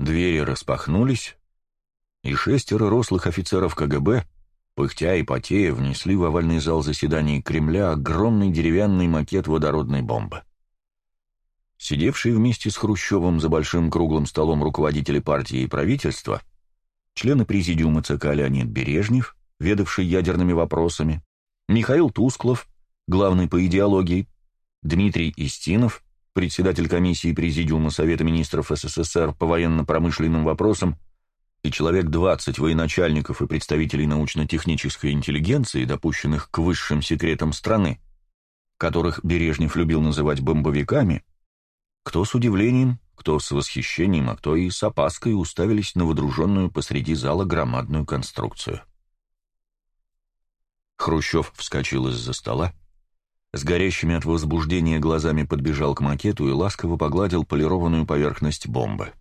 Двери распахнулись, и шестеро рослых офицеров КГБ, пыхтя и потея, внесли в овальный зал заседаний Кремля огромный деревянный макет водородной бомбы. Сидевшие вместе с Хрущевым за большим круглым столом руководители партии и правительства, члены президиума ЦК Леонид Бережнев, ведавший ядерными вопросами, Михаил Тусклов, главный по идеологии, Дмитрий Истинов, председатель комиссии Президиума Совета министров СССР по военно-промышленным вопросам, и человек 20 военачальников и представителей научно-технической интеллигенции, допущенных к высшим секретам страны, которых Бережнев любил называть бомбовиками, кто с удивлением, кто с восхищением, а кто и с опаской уставились на водруженную посреди зала громадную конструкцию. Хрущев вскочил из-за стола, с горящими от возбуждения глазами подбежал к макету и ласково погладил полированную поверхность бомбы.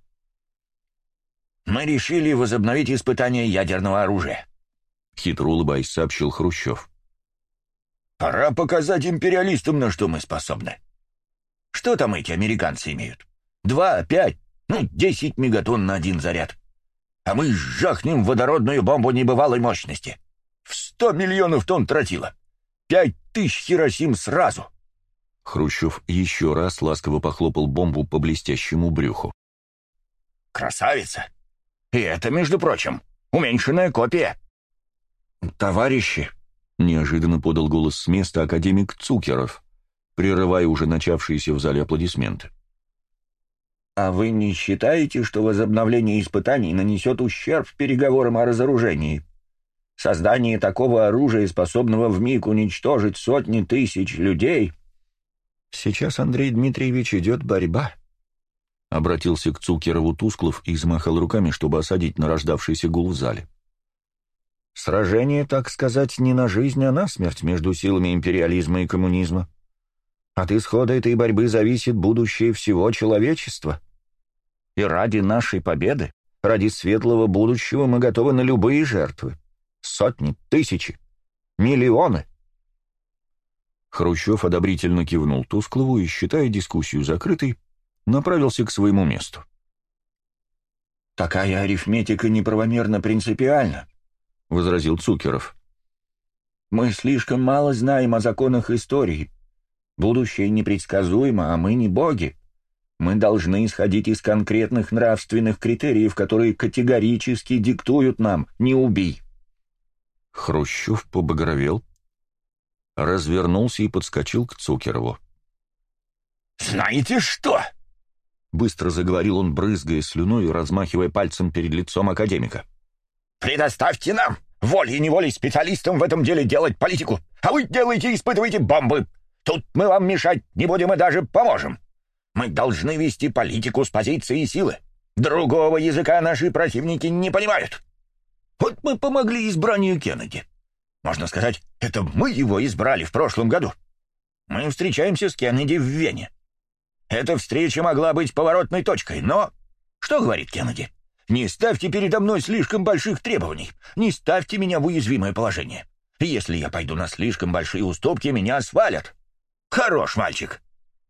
«Мы решили возобновить испытание ядерного оружия», — хитро улыбаясь сообщил Хрущев. «Пора показать империалистам, на что мы способны. Что там эти американцы имеют? Два, пять, ну, десять мегатонн на один заряд. А мы сжахнем водородную бомбу небывалой мощности. В сто миллионов тонн тротила. Пять тысяч Хиросим сразу. Хрущев еще раз ласково похлопал бомбу по блестящему брюху. «Красавица! И это, между прочим, уменьшенная копия!» «Товарищи!» — неожиданно подал голос с места академик Цукеров, прерывая уже начавшиеся в зале аплодисменты. «А вы не считаете, что возобновление испытаний нанесет ущерб переговорам о разоружении? Создание такого оружия, способного вмиг уничтожить сотни тысяч людей...» «Сейчас, Андрей Дмитриевич, идет борьба», — обратился к Цукерову Тусклов и замахал руками, чтобы осадить нарождавшийся гул в зале. «Сражение, так сказать, не на жизнь, а на смерть между силами империализма и коммунизма. От исхода этой борьбы зависит будущее всего человечества. И ради нашей победы, ради светлого будущего мы готовы на любые жертвы. Сотни, тысячи, миллионы. Хрущев одобрительно кивнул Тусклову и, считая дискуссию закрытой, направился к своему месту. «Такая арифметика неправомерно принципиальна», — возразил Цукеров. «Мы слишком мало знаем о законах истории, Будущее непредсказуемо, а мы не боги. Мы должны исходить из конкретных нравственных критериев, которые категорически диктуют нам «не убий». Хрущев побагровел, развернулся и подскочил к Цукерову. «Знаете что?» Быстро заговорил он, брызгая слюной и размахивая пальцем перед лицом академика. «Предоставьте нам, волей-неволей специалистам в этом деле делать политику, а вы делаете и испытываете бомбы. Тут мы вам мешать не будем и даже поможем. Мы должны вести политику с позиции силы. Другого языка наши противники не понимают. Вот мы помогли избранию Кеннеди. Можно сказать, это мы его избрали в прошлом году. Мы встречаемся с Кеннеди в Вене. Эта встреча могла быть поворотной точкой, но... Что говорит Кеннеди? Не ставьте передо мной слишком больших требований. Не ставьте меня в уязвимое положение. Если я пойду на слишком большие уступки, меня свалят. Хорош мальчик.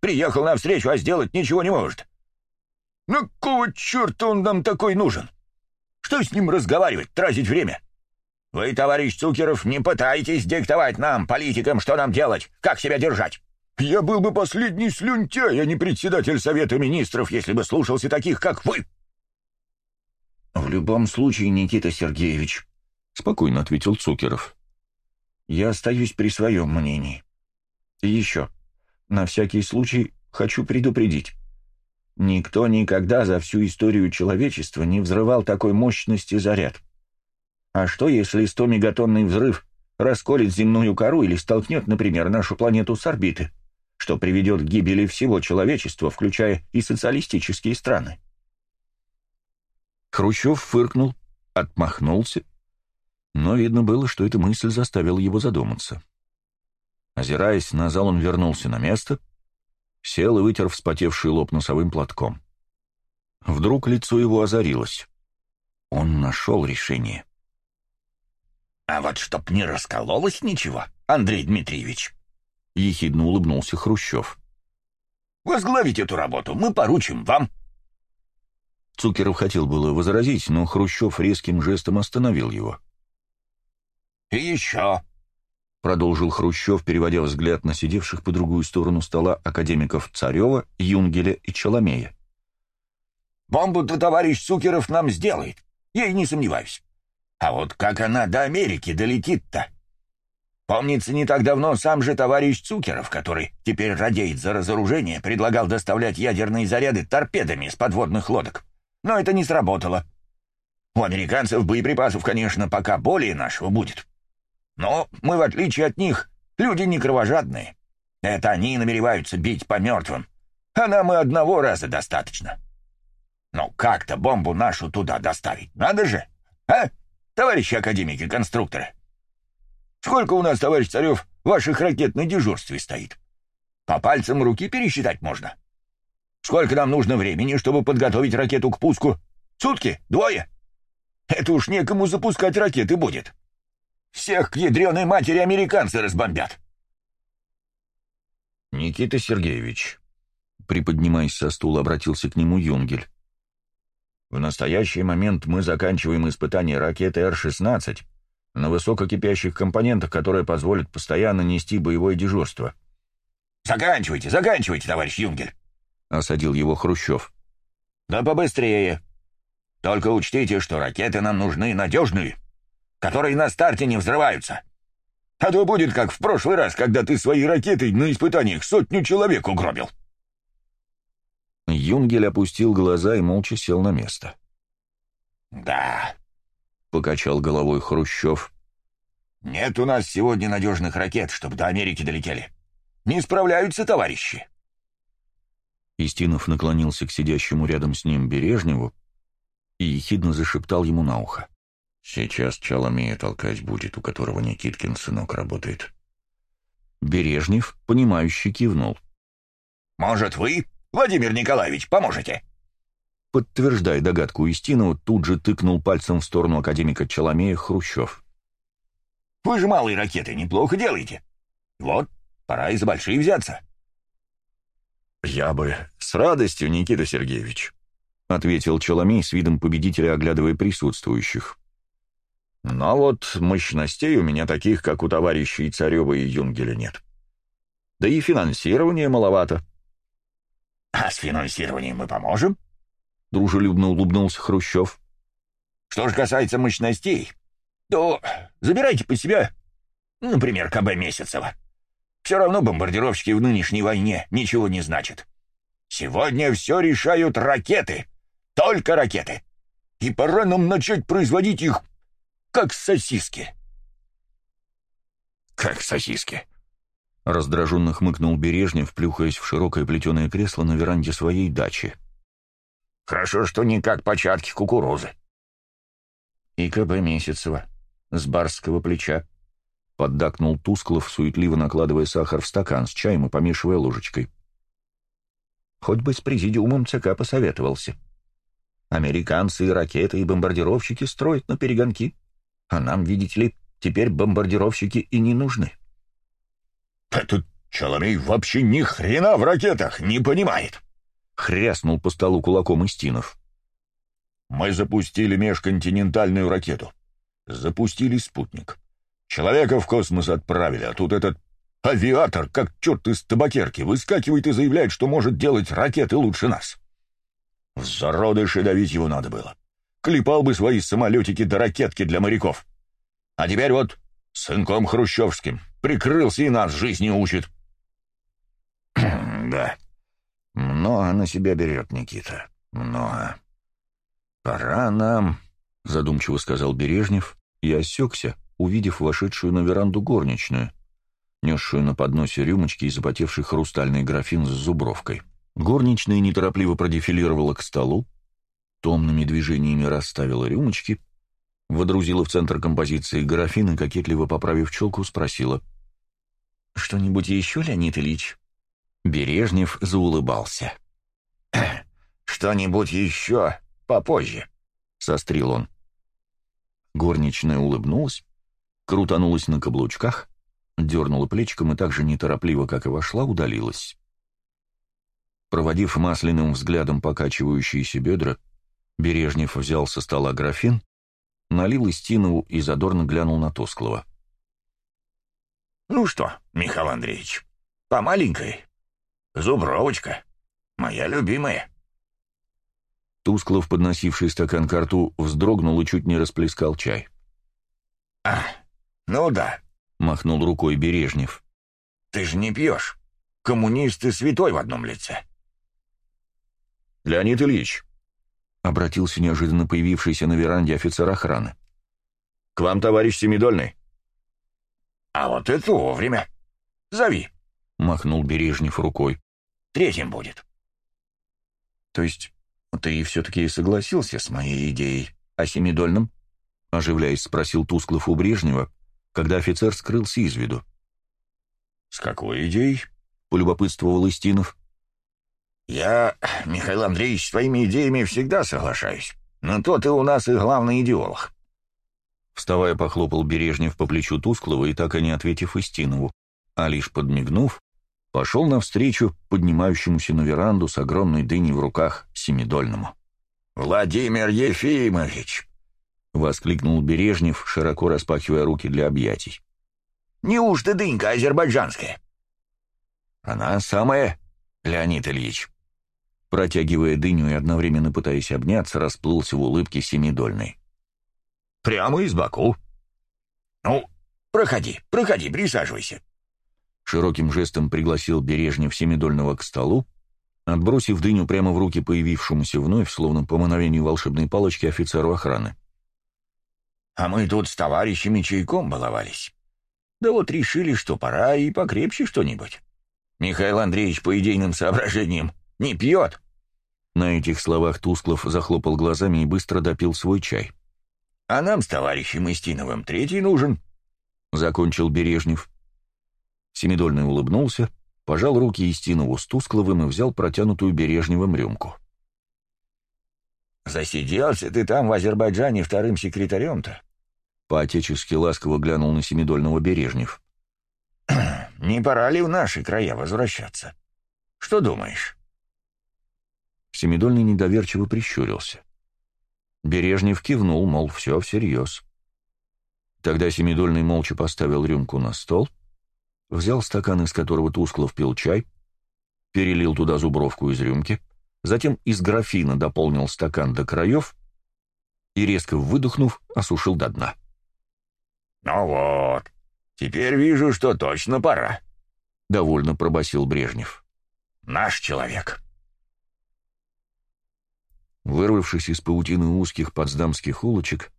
Приехал на встречу, а сделать ничего не может. На какого черта он нам такой нужен? Что с ним разговаривать, тратить время? Вы, товарищ Цукеров, не пытайтесь диктовать нам, политикам, что нам делать, как себя держать. Я был бы последний слюнтяй, а не председатель Совета Министров, если бы слушался таких, как вы. В любом случае, Никита Сергеевич, — спокойно ответил Цукеров, — я остаюсь при своем мнении. И еще, на всякий случай, хочу предупредить. Никто никогда за всю историю человечества не взрывал такой мощности заряд. А что, если 100-мегатонный взрыв расколет земную кору или столкнет, например, нашу планету с орбиты, что приведет к гибели всего человечества, включая и социалистические страны? Хрущев фыркнул, отмахнулся, но видно было, что эта мысль заставила его задуматься. Озираясь на зал, он вернулся на место, сел и вытер вспотевший лоб носовым платком. Вдруг лицо его озарилось. Он нашел решение. «А вот чтоб не раскололось ничего, Андрей Дмитриевич!» — ехидно улыбнулся Хрущев. «Возглавить эту работу мы поручим вам». Цукеров хотел было возразить, но Хрущев резким жестом остановил его. «И еще», — продолжил Хрущев, переводя взгляд на сидевших по другую сторону стола академиков Царева, Юнгеля и Челомея. «Бомбу-то товарищ Цукеров нам сделает, я и не сомневаюсь. А вот как она до Америки долетит-то? Помнится, не так давно сам же товарищ Цукеров, который теперь радеет за разоружение, предлагал доставлять ядерные заряды торпедами с подводных лодок. Но это не сработало. У американцев боеприпасов, конечно, пока более нашего будет. Но мы, в отличие от них, люди не кровожадные. Это они намереваются бить по мертвым. А нам и одного раза достаточно. Но как-то бомбу нашу туда доставить, надо же, а, товарищи академики-конструкторы? Сколько у нас, товарищ Царев, ваших ракет на дежурстве стоит? По пальцам руки пересчитать можно. Сколько нам нужно времени, чтобы подготовить ракету к пуску? Сутки? Двое? Это уж некому запускать ракеты будет. Всех к ядреной матери американцы разбомбят. Никита Сергеевич, приподнимаясь со стула, обратился к нему Юнгель. В настоящий момент мы заканчиваем испытание ракеты Р-16 на высококипящих компонентах, которые позволят постоянно нести боевое дежурство. «Заканчивайте, заканчивайте, товарищ Юнгель!» — осадил его Хрущев. «Да побыстрее. Только учтите, что ракеты нам нужны надежные, которые на старте не взрываются. А то будет как в прошлый раз, когда ты своей ракетой на испытаниях сотню человек угробил». Юнгель опустил глаза и молча сел на место. «Да», — покачал головой Хрущев. «Нет у нас сегодня надежных ракет, чтобы до Америки долетели. Не справляются товарищи». Истинов наклонился к сидящему рядом с ним Бережневу и ехидно зашептал ему на ухо. «Сейчас Чаломея толкать будет, у которого Никиткин сынок работает». Бережнев, понимающе кивнул. «Может, вы, Владимир Николаевич, поможете?» Подтверждая догадку Истинова, тут же тыкнул пальцем в сторону академика Чаломея Хрущев. «Вы же малые ракеты неплохо делаете. Вот, пора и за большие взяться». «Я бы с радостью, Никита Сергеевич», — ответил Челомей с видом победителя, оглядывая присутствующих. «Но вот мощностей у меня таких, как у товарищей Царева и Юнгеля, нет. Да и финансирования маловато». «А с финансированием мы поможем?» — дружелюбно улыбнулся Хрущев. «Что же касается мощностей, то забирайте по себя, например, КБ Месяцева. Все равно бомбардировщики в нынешней войне ничего не значат. Сегодня все решают ракеты. Только ракеты. И пора нам начать производить их, как сосиски. «Как сосиски?» Раздраженно хмыкнул Бережнев, плюхаясь в широкое плетеное кресло на веранде своей дачи. «Хорошо, что не как початки кукурузы». «И КБ Месяцева, с барского плеча», Поддакнул Тусклов, суетливо накладывая сахар в стакан с чаем и помешивая ложечкой. Хоть бы с президиумом ЦК посоветовался. Американцы и ракеты, и бомбардировщики строят на перегонки. А нам, видите ли, теперь бомбардировщики и не нужны. «Этот Чаломей вообще ни хрена в ракетах не понимает!» — хряснул по столу кулаком Истинов. «Мы запустили межконтинентальную ракету. Запустили спутник. Человека в космос отправили, а тут этот авиатор, как черт из табакерки, выскакивает и заявляет, что может делать ракеты лучше нас. В зародыши давить его надо было. Клепал бы свои самолетики до ракетки для моряков. А теперь вот сынком хрущевским прикрылся и нас жизни учит. да, много на себя берет Никита, много. Пора нам, задумчиво сказал Бережнев и осекся, увидев вошедшую на веранду горничную, несшую на подносе рюмочки и запотевший хрустальный графин с зубровкой. Горничная неторопливо продефилировала к столу, томными движениями расставила рюмочки, водрузила в центр композиции графин и, кокетливо поправив челку, спросила. «Что-нибудь еще, Леонид Ильич?» Бережнев заулыбался. «Что-нибудь еще попозже», — сострил он. Горничная улыбнулась, крутанулась на каблучках, дернула плечиком и так же неторопливо, как и вошла, удалилась. Проводив масляным взглядом покачивающиеся бедра, Бережнев взял со стола графин, налил Истинову и задорно глянул на Тусклого. «Ну что, Михаил Андреевич, по маленькой? Зубровочка, моя любимая». Тусклов, подносивший стакан к рту, вздрогнул и чуть не расплескал чай. «А, ну да», — махнул рукой Бережнев. «Ты же не пьешь. Коммунист и святой в одном лице». «Леонид Ильич», — обратился неожиданно появившийся на веранде офицер охраны. «К вам, товарищ Семидольный». «А вот это вовремя. Зови», — махнул Бережнев рукой. «Третьим будет». «То есть ты все-таки согласился с моей идеей о Семидольном?» — оживляясь, спросил Тусклов у Брежнева, когда офицер скрылся из виду. «С какой идеей?» — полюбопытствовал Истинов. «Я, Михаил Андреевич, с твоими идеями всегда соглашаюсь, но то ты у нас и главный идеолог». Вставая, похлопал Бережнев по плечу Тусклого и так и не ответив Истинову, а лишь подмигнув, пошел навстречу поднимающемуся на веранду с огромной дыней в руках Семидольному. «Владимир Ефимович!» — воскликнул Бережнев, широко распахивая руки для объятий. «Неужто дынька азербайджанская?» «Она самая, Леонид Ильич», Протягивая дыню и одновременно пытаясь обняться, расплылся в улыбке семидольной. «Прямо из Баку». «Ну, проходи, проходи, присаживайся». Широким жестом пригласил Бережнев Семидольного к столу, отбросив дыню прямо в руки появившемуся вновь, словно по мановению волшебной палочки, офицеру охраны. «А мы тут с товарищами чайком баловались. Да вот решили, что пора и покрепче что-нибудь. Михаил Андреевич по идейным соображениям не пьет». На этих словах Тусклов захлопал глазами и быстро допил свой чай. «А нам с товарищем Истиновым третий нужен», — закончил Бережнев. Семидольный улыбнулся, пожал руки Истинову с Тускловым и взял протянутую Бережневым рюмку. «Засиделся ты там в Азербайджане вторым секретарем-то?» По-отечески ласково глянул на Семидольного Бережнев. «Не пора ли в наши края возвращаться? Что думаешь?» Семидольный недоверчиво прищурился. Бережнев кивнул, мол, все всерьез. Тогда Семидольный молча поставил рюмку на стол, взял стакан, из которого тускло впил чай, перелил туда зубровку из рюмки, затем из графина дополнил стакан до краев и, резко выдохнув, осушил до дна. «Ну вот, теперь вижу, что точно пора», — довольно пробасил Брежнев. «Наш человек». Вырвавшись из паутины узких подздамских улочек,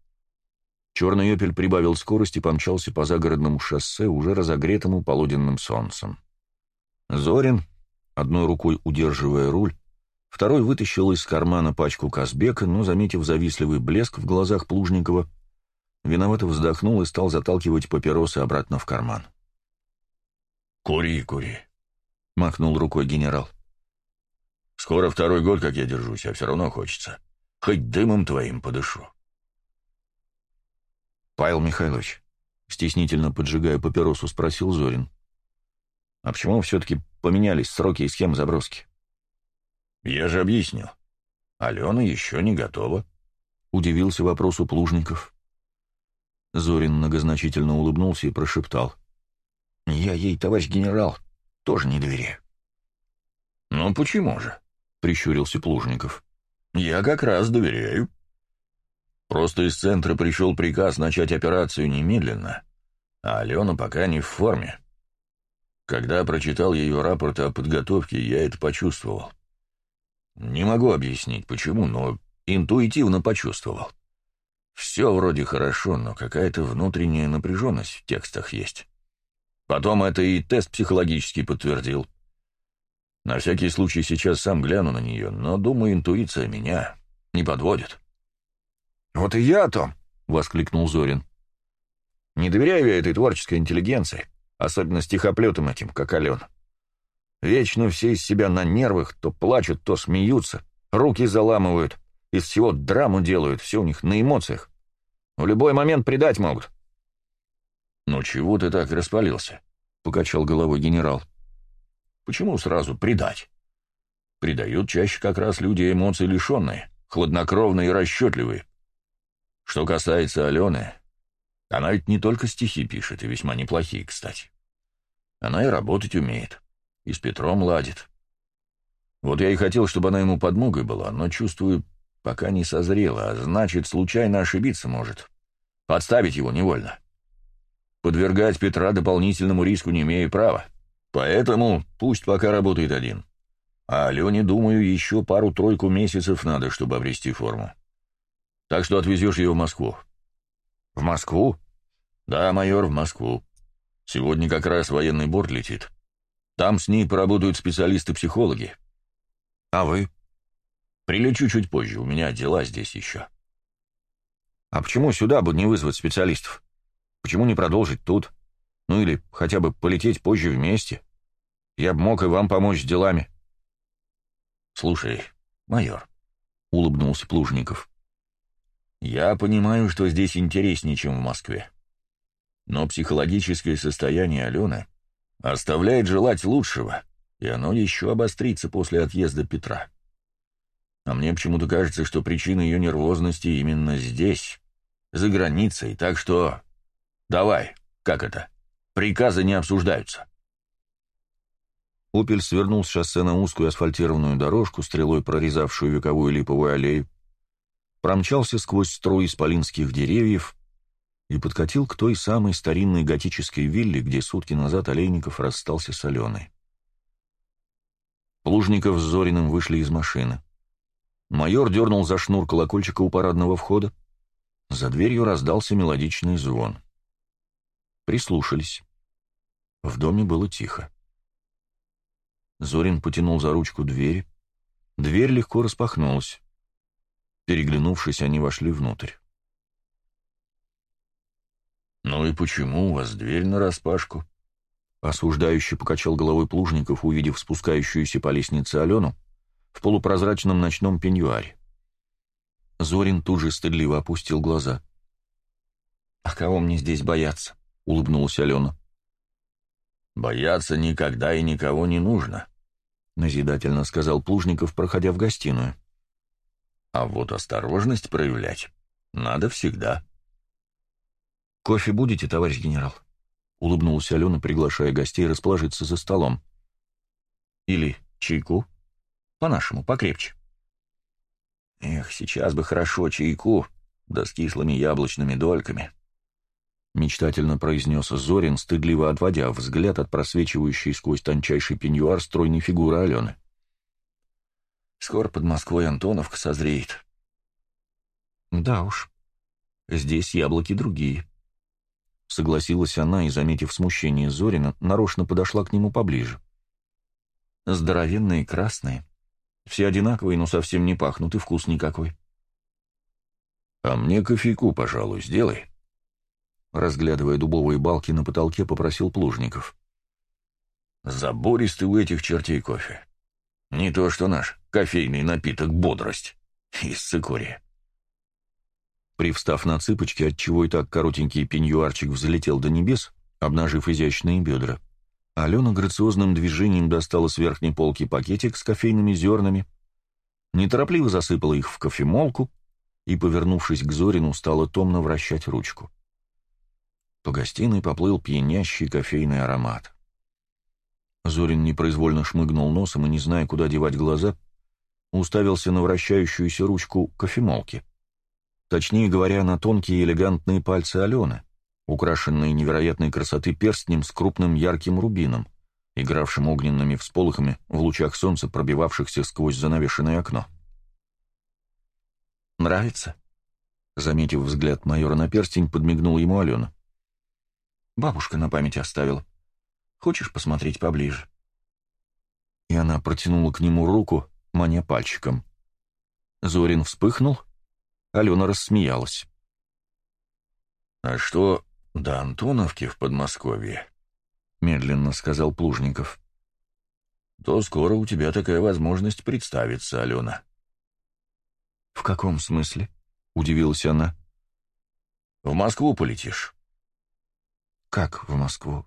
черный «Опель» прибавил скорость и помчался по загородному шоссе, уже разогретому полуденным солнцем. Зорин, одной рукой удерживая руль, второй вытащил из кармана пачку Казбека, но, заметив завистливый блеск в глазах Плужникова, виновато вздохнул и стал заталкивать папиросы обратно в карман. «Кури, кури», — махнул рукой генерал. Скоро второй год, как я держусь, а все равно хочется. Хоть дымом твоим подышу. Павел Михайлович, стеснительно поджигая папиросу, спросил Зорин. А почему все-таки поменялись сроки и схемы заброски? Я же объяснил. Алена еще не готова. Удивился вопросу Плужников. Зорин многозначительно улыбнулся и прошептал. «Я ей, товарищ генерал, тоже не доверяю». «Ну почему же?» — прищурился Плужников. «Я как раз доверяю. Просто из центра пришел приказ начать операцию немедленно, а Алена пока не в форме. Когда прочитал ее рапорт о подготовке, я это почувствовал. Не могу объяснить, почему, но интуитивно почувствовал. Все вроде хорошо, но какая-то внутренняя напряженность в текстах есть. Потом это и тест психологический подтвердил. На всякий случай сейчас сам гляну на нее, но, думаю, интуиция меня не подводит. «Вот и я о том!» — воскликнул Зорин. «Не доверяю я этой творческой интеллигенции, особенно стихоплетам этим, как Алена. Вечно все из себя на нервах, то плачут, то смеются, руки заламывают, из всего драму делают, все у них на эмоциях. В любой момент предать могут». «Ну чего ты так распалился?» — покачал головой генерал. Почему сразу предать? Предают чаще как раз люди эмоций лишенные, хладнокровные и расчетливые. Что касается Алены, она ведь не только стихи пишет, и весьма неплохие, кстати. Она и работать умеет, и с Петром ладит. Вот я и хотел, чтобы она ему подмогой была, но чувствую, пока не созрела, а значит, случайно ошибиться может. Подставить его невольно. Подвергать Петра дополнительному риску не имею права. Поэтому пусть пока работает один. А Алене, думаю, еще пару-тройку месяцев надо, чтобы обрести форму. Так что отвезешь ее в Москву. В Москву? Да, майор, в Москву. Сегодня как раз военный борт летит. Там с ней поработают специалисты-психологи. А вы? Прилечу чуть позже, у меня дела здесь еще. А почему сюда бы не вызвать специалистов? Почему не продолжить тут? Ну или хотя бы полететь позже вместе? Я бы мог и вам помочь с делами. Слушай, майор, — улыбнулся Плужников, — я понимаю, что здесь интереснее, чем в Москве. Но психологическое состояние Алены оставляет желать лучшего, и оно еще обострится после отъезда Петра. А мне почему-то кажется, что причина ее нервозности именно здесь, за границей, так что... Давай, как это? Приказы не обсуждаются. Опель свернул с шоссе на узкую асфальтированную дорожку, стрелой прорезавшую вековую липовую аллею, промчался сквозь строй исполинских деревьев и подкатил к той самой старинной готической вилле, где сутки назад Олейников расстался с Аленой. Плужников с Зориным вышли из машины. Майор дернул за шнур колокольчика у парадного входа. За дверью раздался мелодичный звон. Прислушались. В доме было тихо. Зорин потянул за ручку двери. Дверь легко распахнулась. Переглянувшись, они вошли внутрь. «Ну и почему у вас дверь нараспашку?» Осуждающий покачал головой Плужников, увидев спускающуюся по лестнице Алену, в полупрозрачном ночном пеньюаре. Зорин тут же стыдливо опустил глаза. «А кого мне здесь бояться?» — улыбнулась Алена. «Бояться никогда и никого не нужно», — назидательно сказал Плужников, проходя в гостиную. «А вот осторожность проявлять надо всегда». «Кофе будете, товарищ генерал?» — улыбнулась Алена, приглашая гостей расположиться за столом. «Или чайку?» По-нашему, покрепче. Эх, сейчас бы хорошо чайку, да с кислыми яблочными дольками. Мечтательно произнес Зорин, стыдливо отводя взгляд от просвечивающей сквозь тончайший пеньюар стройной фигуры Алены. Скоро под Москвой Антоновка созреет. Да уж, здесь яблоки другие. Согласилась она и, заметив смущение Зорина, нарочно подошла к нему поближе. Здоровенные красные, все одинаковые, но совсем не пахнут, и вкус никакой. «А мне кофейку, пожалуй, сделай», — разглядывая дубовые балки на потолке, попросил Плужников. «Забористый у этих чертей кофе. Не то что наш кофейный напиток «Бодрость» из цикория». Привстав на цыпочки, отчего и так коротенький пеньюарчик взлетел до небес, обнажив изящные бедра, Алена грациозным движением достала с верхней полки пакетик с кофейными зернами, неторопливо засыпала их в кофемолку и, повернувшись к Зорину, стала томно вращать ручку. По гостиной поплыл пьянящий кофейный аромат. Зорин непроизвольно шмыгнул носом и, не зная, куда девать глаза, уставился на вращающуюся ручку кофемолки. Точнее говоря, на тонкие элегантные пальцы Алены — украшенные невероятной красоты перстнем с крупным ярким рубином, игравшим огненными всполохами в лучах солнца, пробивавшихся сквозь занавешенное окно. «Нравится?» Заметив взгляд майора на перстень, подмигнул ему Алена. «Бабушка на память оставила. Хочешь посмотреть поближе?» И она протянула к нему руку, маня пальчиком. Зорин вспыхнул, Алена рассмеялась. «А что «До Антоновки в Подмосковье», — медленно сказал Плужников. «То скоро у тебя такая возможность представится, Алена». «В каком смысле?» — удивилась она. «В Москву полетишь». «Как в Москву?»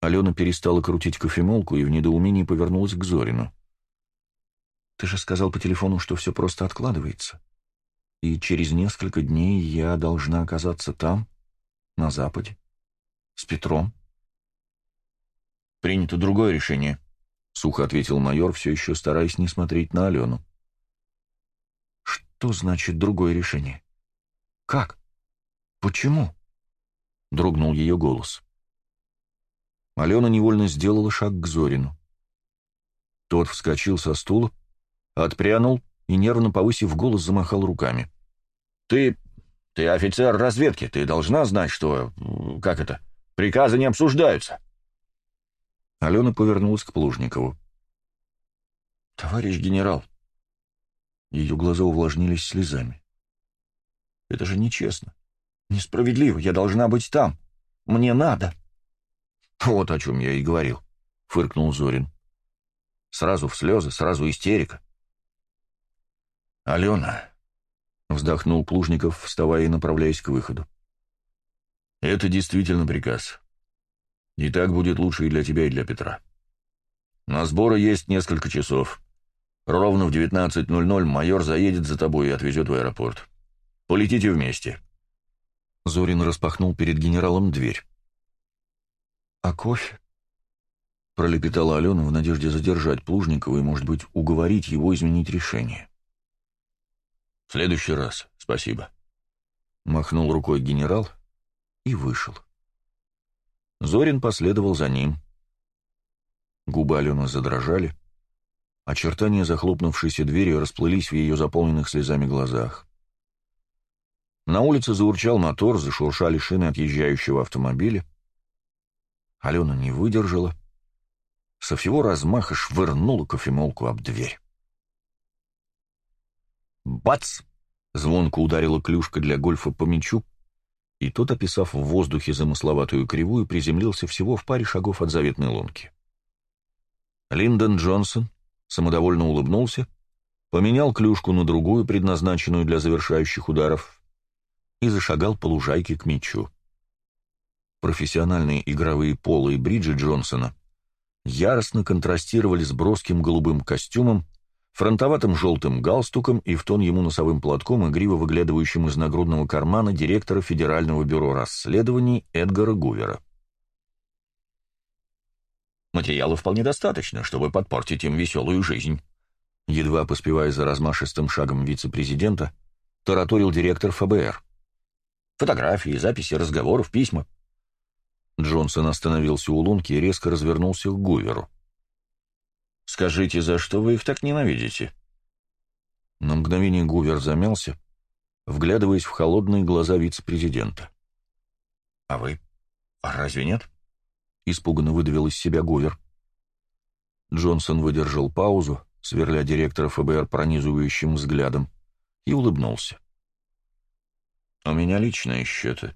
Алена перестала крутить кофемолку и в недоумении повернулась к Зорину. Ты же сказал по телефону, что все просто откладывается. И через несколько дней я должна оказаться там, на Западе, с Петром. Принято другое решение, — сухо ответил майор, все еще стараясь не смотреть на Алену. Что значит другое решение? Как? Почему? Дрогнул ее голос. Алена невольно сделала шаг к Зорину. Тот вскочил со стула, отпрянул и, нервно повысив голос, замахал руками. «Ты... ты офицер разведки, ты должна знать, что... как это? Приказы не обсуждаются!» Алена повернулась к Плужникову. «Товарищ генерал!» Ее глаза увлажнились слезами. «Это же нечестно. Несправедливо. Я должна быть там. Мне надо». «Вот о чем я и говорил», — фыркнул Зорин. «Сразу в слезы, сразу истерика. «Алена», — вздохнул Плужников, вставая и направляясь к выходу. «Это действительно приказ. И так будет лучше и для тебя, и для Петра. На сборы есть несколько часов. Ровно в 19.00 майор заедет за тобой и отвезет в аэропорт. Полетите вместе». Зорин распахнул перед генералом дверь. «А кофе?» — пролепетала Алена в надежде задержать Плужникова и, может быть, уговорить его изменить решение. «В следующий раз, спасибо», — махнул рукой генерал и вышел. Зорин последовал за ним. Губы Алены задрожали, очертания захлопнувшейся двери расплылись в ее заполненных слезами глазах. На улице заурчал мотор, зашуршали шины отъезжающего автомобиля. Алена не выдержала, со всего размаха швырнула кофемолку об дверь. Бац! Звонко ударила клюшка для гольфа по мячу, и тот, описав в воздухе замысловатую кривую, приземлился всего в паре шагов от заветной лунки. Линдон Джонсон самодовольно улыбнулся, поменял клюшку на другую, предназначенную для завершающих ударов, и зашагал по лужайке к мячу. Профессиональные игровые полы и бриджи Джонсона яростно контрастировали с броским голубым костюмом, фронтоватым желтым галстуком и в тон ему носовым платком, игриво выглядывающим из нагрудного кармана директора Федерального бюро расследований Эдгара Гувера. «Материала вполне достаточно, чтобы подпортить им веселую жизнь», едва поспевая за размашистым шагом вице-президента, тараторил директор ФБР. «Фотографии, записи разговоров, письма». Джонсон остановился у лунки и резко развернулся к Гуверу. Скажите, за что вы их так ненавидите?» На мгновение Гувер замялся, вглядываясь в холодные глаза вице-президента. «А вы? А разве нет?» — испуганно выдавил из себя Гувер. Джонсон выдержал паузу, сверля директора ФБР пронизывающим взглядом, и улыбнулся. «У меня личные счеты.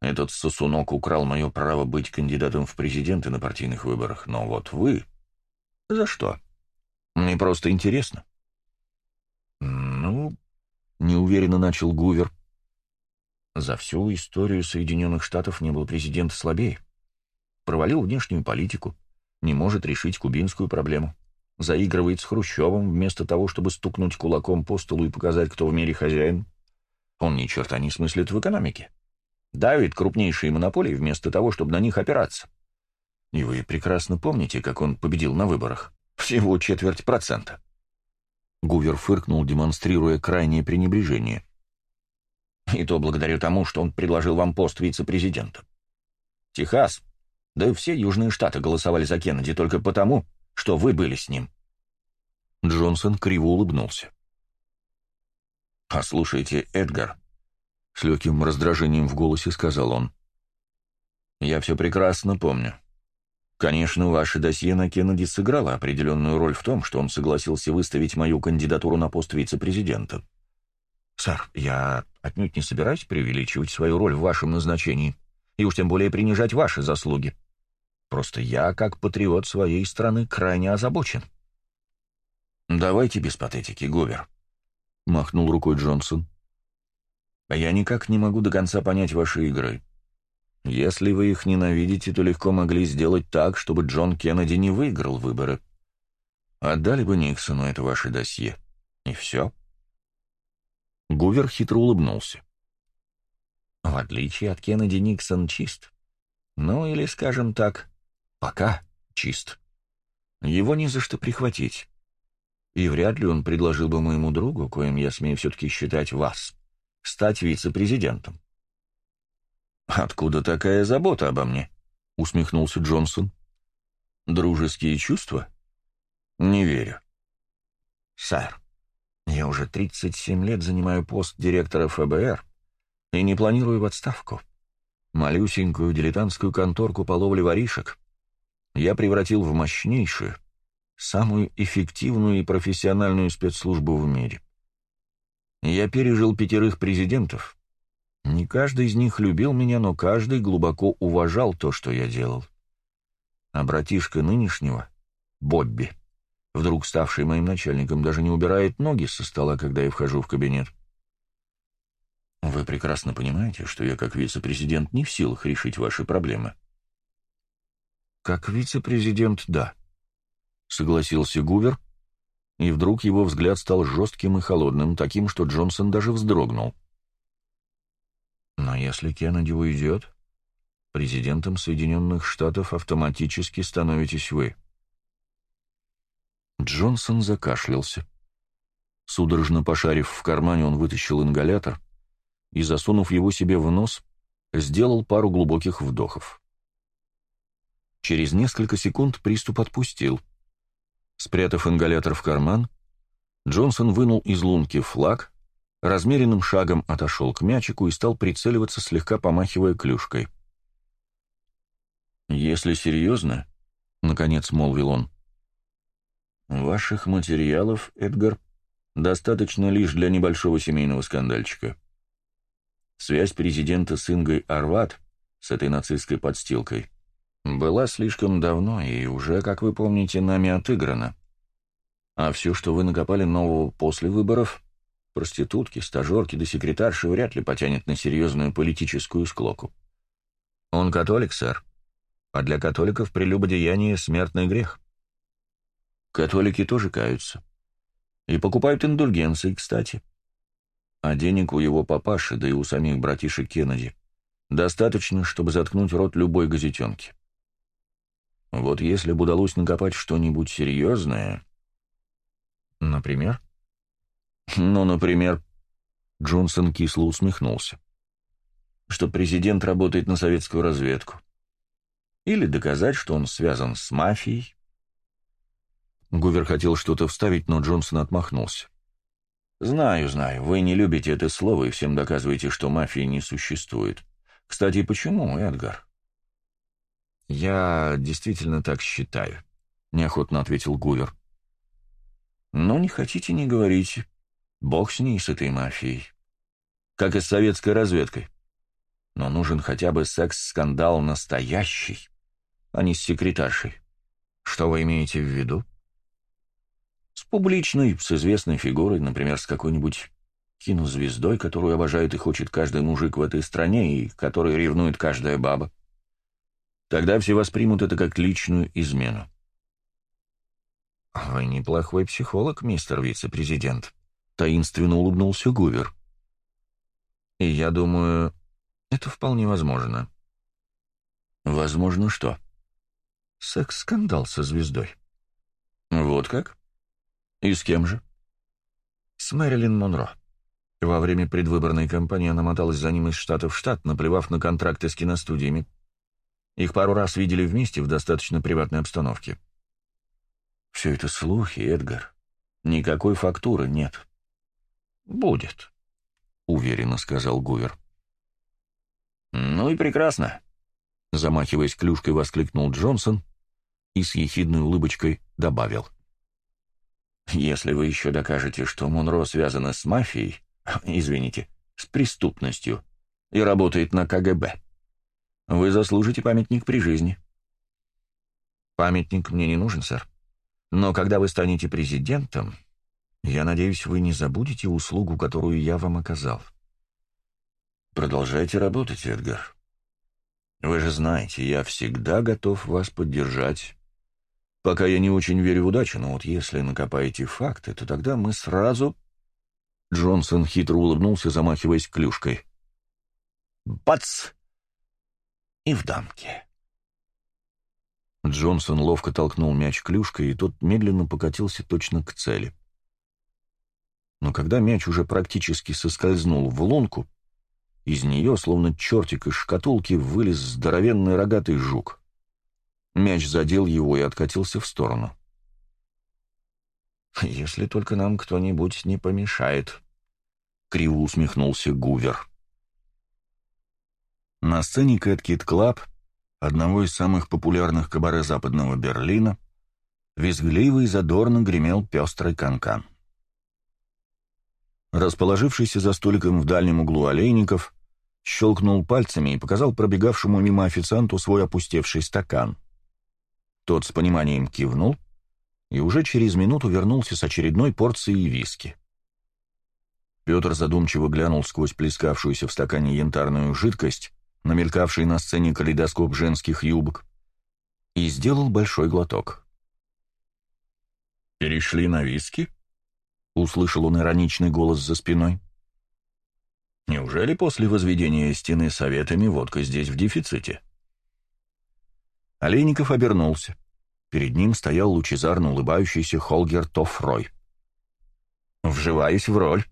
Этот сосунок украл мое право быть кандидатом в президенты на партийных выборах, но вот вы...» «За что? Мне просто интересно». «Ну...» — неуверенно начал Гувер. «За всю историю Соединенных Штатов не был президент слабее. Провалил внешнюю политику, не может решить кубинскую проблему, заигрывает с Хрущевым вместо того, чтобы стукнуть кулаком по столу и показать, кто в мире хозяин. Он ни черта не смыслит в экономике. Давит крупнейшие монополии вместо того, чтобы на них опираться. И вы прекрасно помните, как он победил на выборах. Всего четверть процента. Гувер фыркнул, демонстрируя крайнее пренебрежение. И то благодаря тому, что он предложил вам пост вице-президента. Техас, да и все южные штаты голосовали за Кеннеди только потому, что вы были с ним. Джонсон криво улыбнулся. «Послушайте, Эдгар», — с легким раздражением в голосе сказал он, — «я все прекрасно помню. Конечно, ваше досье на Кеннеди сыграло определенную роль в том, что он согласился выставить мою кандидатуру на пост вице-президента. Сэр, я отнюдь не собираюсь преувеличивать свою роль в вашем назначении, и уж тем более принижать ваши заслуги. Просто я, как патриот своей страны, крайне озабочен. «Давайте без патетики, Говер», — махнул рукой Джонсон. «Я никак не могу до конца понять ваши игры. Если вы их ненавидите, то легко могли сделать так, чтобы Джон Кеннеди не выиграл выборы. Отдали бы Никсону это ваше досье. И все. Гувер хитро улыбнулся. В отличие от Кеннеди, Никсон чист. Ну, или, скажем так, пока чист. Его не за что прихватить. И вряд ли он предложил бы моему другу, коим я смею все-таки считать вас, стать вице-президентом. «Откуда такая забота обо мне?» — усмехнулся Джонсон. «Дружеские чувства?» «Не верю». «Сэр, я уже 37 лет занимаю пост директора ФБР и не планирую в отставку. Малюсенькую дилетантскую конторку по ловле воришек я превратил в мощнейшую, самую эффективную и профессиональную спецслужбу в мире. Я пережил пятерых президентов. Не каждый из них любил меня, но каждый глубоко уважал то, что я делал. А братишка нынешнего, Бобби, вдруг ставший моим начальником, даже не убирает ноги со стола, когда я вхожу в кабинет. Вы прекрасно понимаете, что я как вице-президент не в силах решить ваши проблемы. Как вице-президент, да, согласился Гувер, и вдруг его взгляд стал жестким и холодным, таким, что Джонсон даже вздрогнул. Но если Кеннеди уйдет, президентом Соединенных Штатов автоматически становитесь вы. Джонсон закашлялся. Судорожно пошарив в кармане, он вытащил ингалятор и, засунув его себе в нос, сделал пару глубоких вдохов. Через несколько секунд приступ отпустил. Спрятав ингалятор в карман, Джонсон вынул из лунки флаг, размеренным шагом отошел к мячику и стал прицеливаться, слегка помахивая клюшкой. «Если серьезно», — наконец молвил он, — «ваших материалов, Эдгар, достаточно лишь для небольшого семейного скандальчика. Связь президента с Ингой Арват, с этой нацистской подстилкой, была слишком давно и уже, как вы помните, нами отыграна. А все, что вы накопали нового после выборов, проститутки, стажерки да секретарши вряд ли потянет на серьезную политическую склоку. Он католик, сэр, а для католиков прелюбодеяние — смертный грех. Католики тоже каются. И покупают индульгенции, кстати. А денег у его папаши, да и у самих братишек Кеннеди, достаточно, чтобы заткнуть рот любой газетенки. Вот если бы удалось накопать что-нибудь серьезное... Например? Ну, например... Джонсон кисло усмехнулся. Что президент работает на советскую разведку. Или доказать, что он связан с мафией. Гувер хотел что-то вставить, но Джонсон отмахнулся. «Знаю, знаю, вы не любите это слово и всем доказываете, что мафии не существует. Кстати, почему, Эдгар?» «Я действительно так считаю», — неохотно ответил Гувер. «Ну, не хотите, не говорите. Бог с ней, с этой мафией. Как и с советской разведкой. Но нужен хотя бы секс-скандал настоящий, а не с секретаршей. Что вы имеете в виду?» «С публичной, с известной фигурой, например, с какой-нибудь кинозвездой, которую обожает и хочет каждый мужик в этой стране и которой ревнует каждая баба. Тогда все воспримут это как личную измену. «Вы неплохой психолог, мистер вице-президент», — таинственно улыбнулся Гувер. «И я думаю, это вполне возможно». «Возможно что?» «Секс-скандал со звездой». «Вот как? И с кем же?» «С Мэрилин Монро». Во время предвыборной кампании она моталась за ним из штата в штат, наплевав на контракты с киностудиями. Их пару раз видели вместе в достаточно приватной обстановке. Все это слухи, Эдгар. Никакой фактуры нет. Будет, уверенно сказал Гувер. Ну и прекрасно. Замахиваясь клюшкой, воскликнул Джонсон и с ехидной улыбочкой добавил. «Если вы еще докажете, что Монро связана с мафией, извините, с преступностью, и работает на КГБ, вы заслужите памятник при жизни. Памятник мне не нужен, сэр. Но когда вы станете президентом, я надеюсь, вы не забудете услугу, которую я вам оказал. Продолжайте работать, Эдгар. Вы же знаете, я всегда готов вас поддержать Пока я не очень верю в удачу, но вот если накопаете факты, то тогда мы сразу...» Джонсон хитро улыбнулся, замахиваясь клюшкой. «Бац!» И в дамке. Джонсон ловко толкнул мяч клюшкой, и тот медленно покатился точно к цели. Но когда мяч уже практически соскользнул в лунку, из нее, словно чертик из шкатулки, вылез здоровенный рогатый жук. Мяч задел его и откатился в сторону. «Если только нам кто-нибудь не помешает», — криво усмехнулся Гувер. На сцене Кэт Кит Клаб, одного из самых популярных кабаре западного Берлина, визгливо и задорно гремел пестрый канкан. -кан. Расположившийся за столиком в дальнем углу олейников, щелкнул пальцами и показал пробегавшему мимо официанту свой опустевший стакан. Тот с пониманием кивнул и уже через минуту вернулся с очередной порцией виски. Петр задумчиво глянул сквозь плескавшуюся в стакане янтарную жидкость, намелькавший на сцене калейдоскоп женских юбок, и сделал большой глоток. «Перешли на виски?» — услышал он ироничный голос за спиной. «Неужели после возведения стены советами водка здесь в дефиците?» Олейников обернулся. Перед ним стоял лучезарно улыбающийся Холгер Тофрой. «Вживаюсь в роль».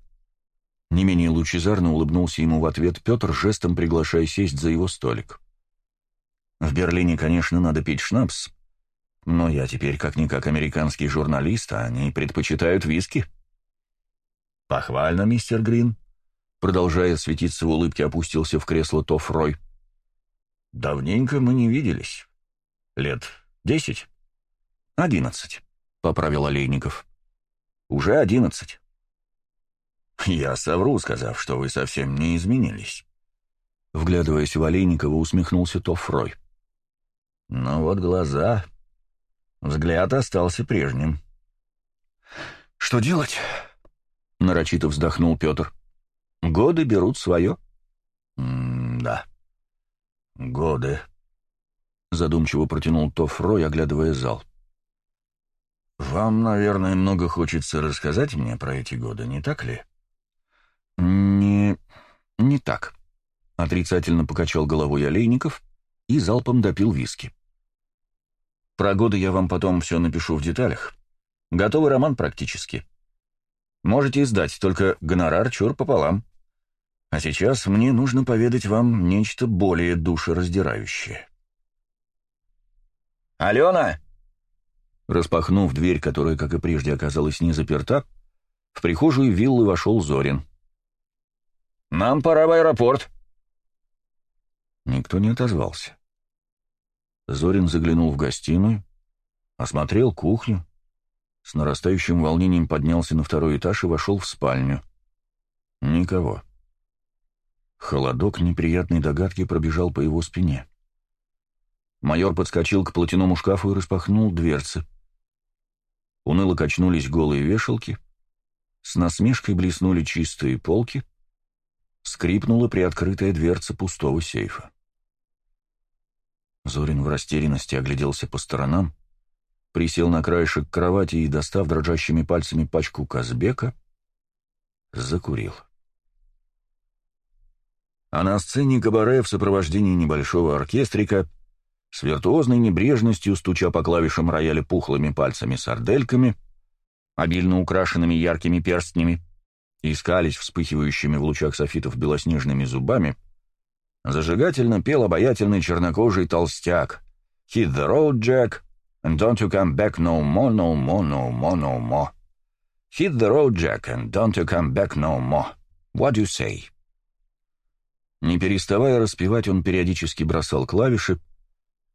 Не менее лучезарно улыбнулся ему в ответ Петр, жестом приглашая сесть за его столик. «В Берлине, конечно, надо пить шнапс, но я теперь как-никак американский журналист, а они предпочитают виски». «Похвально, мистер Грин», — продолжая светиться в улыбке, опустился в кресло Тофф Рой. «Давненько мы не виделись. Лет десять?» «Одиннадцать», — поправил Олейников. «Уже одиннадцать». «Я совру, сказав, что вы совсем не изменились». Вглядываясь в Олейникова, усмехнулся Тофф Рой. «Но вот глаза...» Взгляд остался прежним. «Что делать?» — нарочито вздохнул Петр. «Годы берут свое». «М-да, годы», — задумчиво протянул Тофрой, оглядывая зал. «Вам, наверное, много хочется рассказать мне про эти годы, не так ли?» «Не... не так», — отрицательно покачал головой Олейников и залпом допил виски. «Про годы я вам потом все напишу в деталях. Готовый роман практически. Можете издать, только гонорар чур пополам. А сейчас мне нужно поведать вам нечто более душераздирающее. «Алена!» Распахнув дверь, которая, как и прежде, оказалась не заперта, в прихожую виллы вошел Зорин. «Нам пора в аэропорт!» Никто не отозвался. Зорин заглянул в гостиную, осмотрел кухню, с нарастающим волнением поднялся на второй этаж и вошел в спальню. Никого. Холодок неприятной догадки пробежал по его спине. Майор подскочил к платяному шкафу и распахнул дверцы. Уныло качнулись голые вешалки, с насмешкой блеснули чистые полки, скрипнула приоткрытая дверца пустого сейфа. Зорин в растерянности огляделся по сторонам, присел на краешек кровати и, достав дрожащими пальцами пачку Казбека, закурил. А на сцене кабаре в сопровождении небольшого оркестрика, с виртуозной небрежностью, стуча по клавишам рояля пухлыми пальцами-сардельками, обильно украшенными яркими перстнями, искались вспыхивающими в лучах софитов белоснежными зубами, зажигательно пел обаятельный чернокожий толстяк «Hit the road, Jack», and don't you come back no more, no more, no more, no more. Hit the road, Jack, and don't you come back no more. What do you say?» Не переставая распевать, он периодически бросал клавиши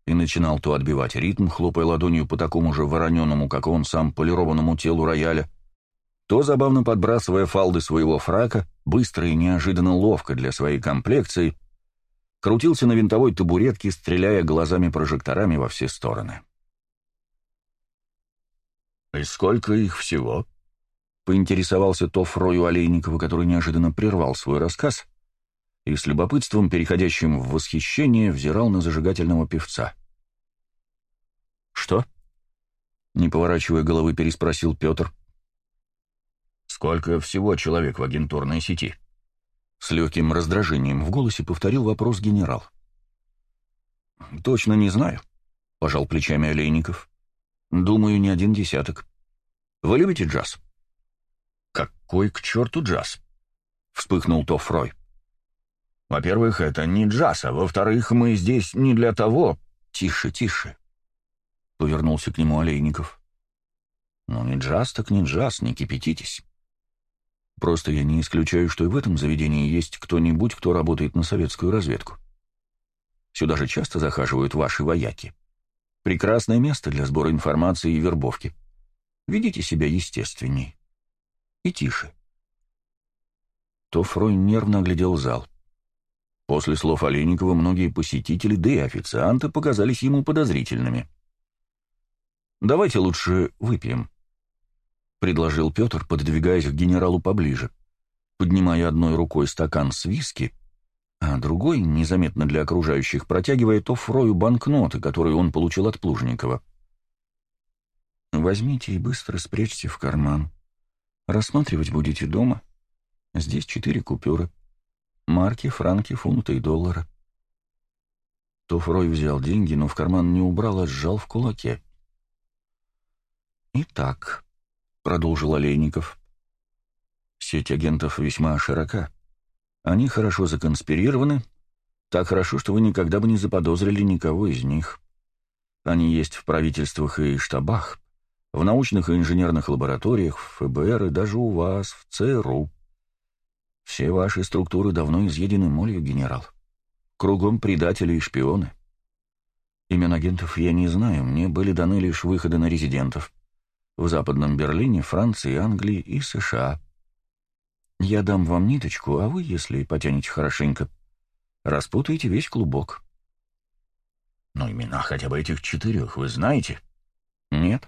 и начинал то отбивать ритм, хлопая ладонью по такому же вороненному, как он сам, полированному телу рояля, то забавно подбрасывая фалды своего фрака, быстро и неожиданно ловко для своей комплекции, крутился на винтовой табуретке, стреляя глазами-прожекторами во все стороны. «И сколько их всего?» — поинтересовался Тоф Рою Олейникова, который неожиданно прервал свой рассказ и с любопытством, переходящим в восхищение, взирал на зажигательного певца. «Что?» Не поворачивая головы, переспросил Петр. «Сколько всего человек в агентурной сети?» С легким раздражением в голосе повторил вопрос генерал. «Точно не знаю», — пожал плечами Олейников. «Думаю, не один десяток. Вы любите джаз?» «Какой к черту джаз?» — вспыхнул Тофрой. «Во-первых, это не джаз, а во-вторых, мы здесь не для того...» «Тише, тише», — повернулся к нему Олейников. «Ну, не джаз, так не джаз, не кипятитесь. Просто я не исключаю, что и в этом заведении есть кто-нибудь, кто работает на советскую разведку. Сюда же часто захаживают ваши вояки. Прекрасное место для сбора информации и вербовки. Ведите себя естественней. И тише». Тофрой нервно оглядел зал. После слов Олейникова многие посетители, да и официанты показались ему подозрительными. «Давайте лучше выпьем», — предложил Петр, пододвигаясь к генералу поближе, поднимая одной рукой стакан с виски, а другой, незаметно для окружающих, протягивая то фрою банкноты, которые он получил от Плужникова. «Возьмите и быстро спрячьте в карман. Рассматривать будете дома. Здесь четыре купюры». Марки, франки, фунты и доллары. Туфрой взял деньги, но в карман не убрал, а сжал в кулаке. «Итак», — продолжил Олейников, — «сеть агентов весьма широка. Они хорошо законспирированы, так хорошо, что вы никогда бы не заподозрили никого из них. Они есть в правительствах и штабах, в научных и инженерных лабораториях, в ФБР и даже у вас, в ЦРУ. Все ваши структуры давно изъедены молью, генерал. Кругом предатели и шпионы. Имен агентов я не знаю, мне были даны лишь выходы на резидентов. В Западном Берлине, Франции, Англии и США. Я дам вам ниточку, а вы, если потянете хорошенько, распутаете весь клубок. Но имена хотя бы этих четырех вы знаете? Нет.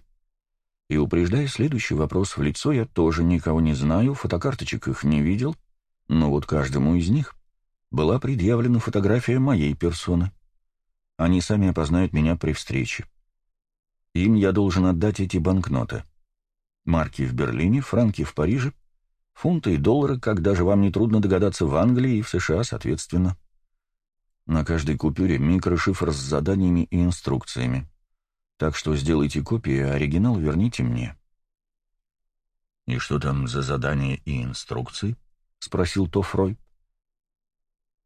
И упреждая следующий вопрос в лицо, я тоже никого не знаю, фотокарточек их не видел, но вот каждому из них была предъявлена фотография моей персоны. Они сами опознают меня при встрече. Им я должен отдать эти банкноты. Марки в Берлине, франки в Париже, фунты и доллары, как даже вам не трудно догадаться, в Англии и в США, соответственно. На каждой купюре микрошифр с заданиями и инструкциями. Так что сделайте копии, а оригинал верните мне. И что там за задания и инструкции? — спросил Тофрой.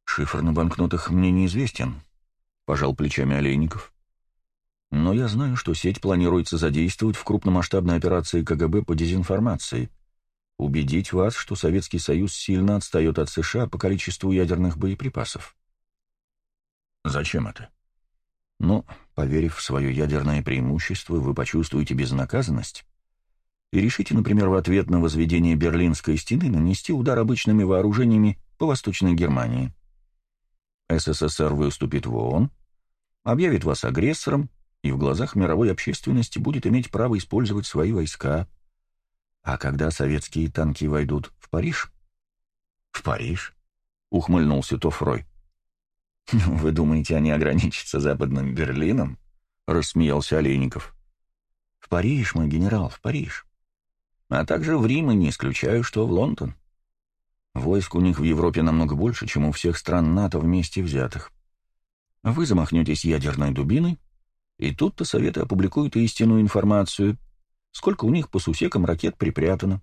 «Шифр на банкнотах мне неизвестен», — пожал плечами Олейников. «Но я знаю, что сеть планируется задействовать в крупномасштабной операции КГБ по дезинформации. Убедить вас, что Советский Союз сильно отстает от США по количеству ядерных боеприпасов». «Зачем это?» «Ну, поверив в свое ядерное преимущество, вы почувствуете безнаказанность и решите, например, в ответ на возведение Берлинской стены нанести удар обычными вооружениями по Восточной Германии. СССР выступит в ООН, объявит вас агрессором и в глазах мировой общественности будет иметь право использовать свои войска. А когда советские танки войдут в Париж? В Париж? Ухмыльнулся Тофрой. «Вы думаете, они ограничатся Западным Берлином?» — рассмеялся Олейников. «В Париж, мой генерал, в Париж а также в Рим и не исключаю, что в Лондон. Войск у них в Европе намного больше, чем у всех стран НАТО вместе взятых. Вы замахнетесь ядерной дубиной, и тут-то Советы опубликуют истинную информацию, сколько у них по сусекам ракет припрятано.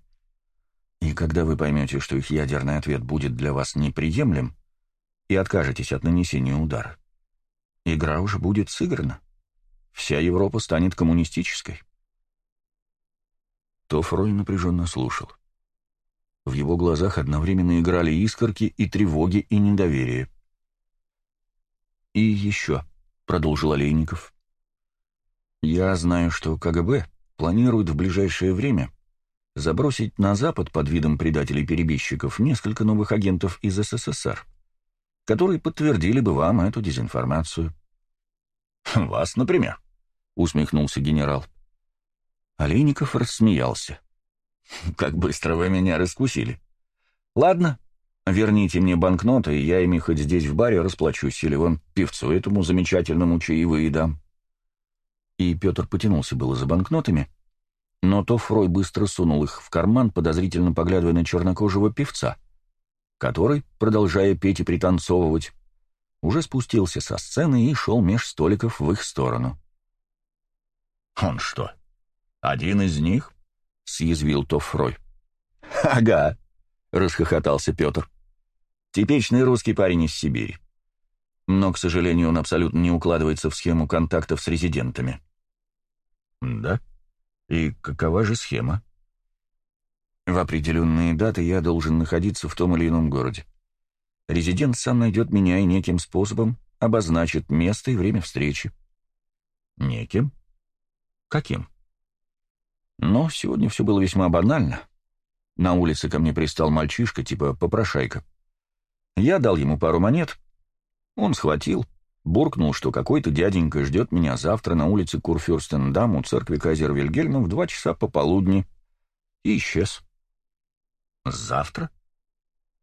И когда вы поймете, что их ядерный ответ будет для вас неприемлем, и откажетесь от нанесения удара, игра уже будет сыграна. Вся Европа станет коммунистической то Фрой напряженно слушал. В его глазах одновременно играли искорки и тревоги, и недоверие. «И еще», — продолжил Олейников, — «я знаю, что КГБ планирует в ближайшее время забросить на Запад под видом предателей-перебежчиков несколько новых агентов из СССР, которые подтвердили бы вам эту дезинформацию». «Вас, например», — усмехнулся генерал. — Олейников рассмеялся. «Как быстро вы меня раскусили. Ладно, верните мне банкноты, и я ими хоть здесь в баре расплачусь, или вон певцу этому замечательному чаевые дам». И Петр потянулся было за банкнотами, но то Фрой быстро сунул их в карман, подозрительно поглядывая на чернокожего певца, который, продолжая петь и пританцовывать, уже спустился со сцены и шел меж столиков в их сторону. «Он что, один из них?» — съязвил Тофрой. «Ага», — расхохотался Петр. «Типичный русский парень из Сибири. Но, к сожалению, он абсолютно не укладывается в схему контактов с резидентами». «Да? И какова же схема?» «В определенные даты я должен находиться в том или ином городе. Резидент сам найдет меня и неким способом обозначит место и время встречи». «Неким? Каким?» Но сегодня все было весьма банально. На улице ко мне пристал мальчишка, типа попрошайка. Я дал ему пару монет. Он схватил, буркнул, что какой-то дяденька ждет меня завтра на улице Курфюрстендам у церкви Кайзер Вильгельма в два часа пополудни. И исчез. «Завтра?»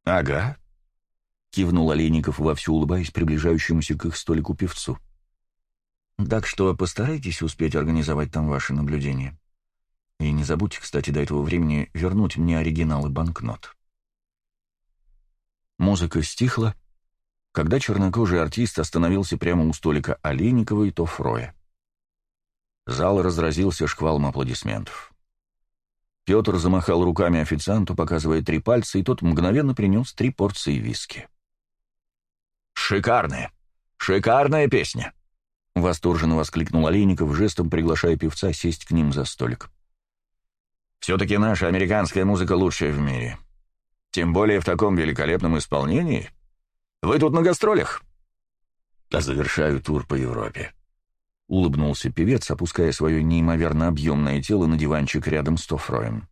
«Ага», — кивнул Олейников, вовсю улыбаясь приближающемуся к их столику певцу. «Так что постарайтесь успеть организовать там ваши наблюдения». И не забудьте, кстати, до этого времени вернуть мне оригиналы банкнот. Музыка стихла, когда чернокожий артист остановился прямо у столика Олейникова и Тофроя. Зал разразился шквалом аплодисментов. Петр замахал руками официанту, показывая три пальца, и тот мгновенно принес три порции виски. «Шикарная! Шикарная песня!» — восторженно воскликнул Олейников, жестом приглашая певца сесть к ним за столик. Все-таки наша американская музыка лучшая в мире. Тем более в таком великолепном исполнении. Вы тут на гастролях?» «Да завершаю тур по Европе», — улыбнулся певец, опуская свое неимоверно объемное тело на диванчик рядом с Тофроем.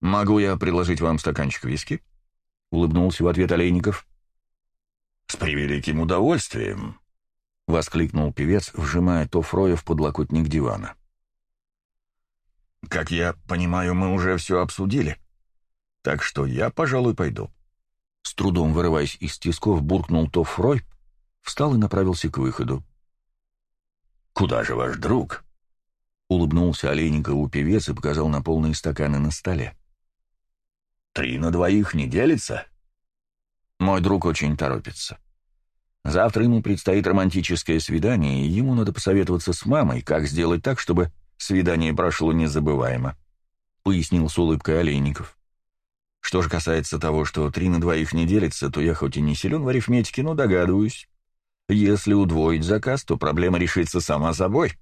«Могу я предложить вам стаканчик виски?» — улыбнулся в ответ Олейников. «С превеликим удовольствием», — воскликнул певец, вжимая Тофроя в подлокотник дивана. Как я понимаю, мы уже все обсудили. Так что я, пожалуй, пойду. С трудом вырываясь из тисков, буркнул Тофрой, встал и направился к выходу. «Куда же ваш друг?» Улыбнулся Олейникову певец и показал на полные стаканы на столе. «Три на двоих не делится?» «Мой друг очень торопится. Завтра ему предстоит романтическое свидание, и ему надо посоветоваться с мамой, как сделать так, чтобы Свидание прошло незабываемо», — пояснил с улыбкой Олейников. «Что же касается того, что три на двоих не делится, то я хоть и не силен в арифметике, но догадываюсь. Если удвоить заказ, то проблема решится сама собой».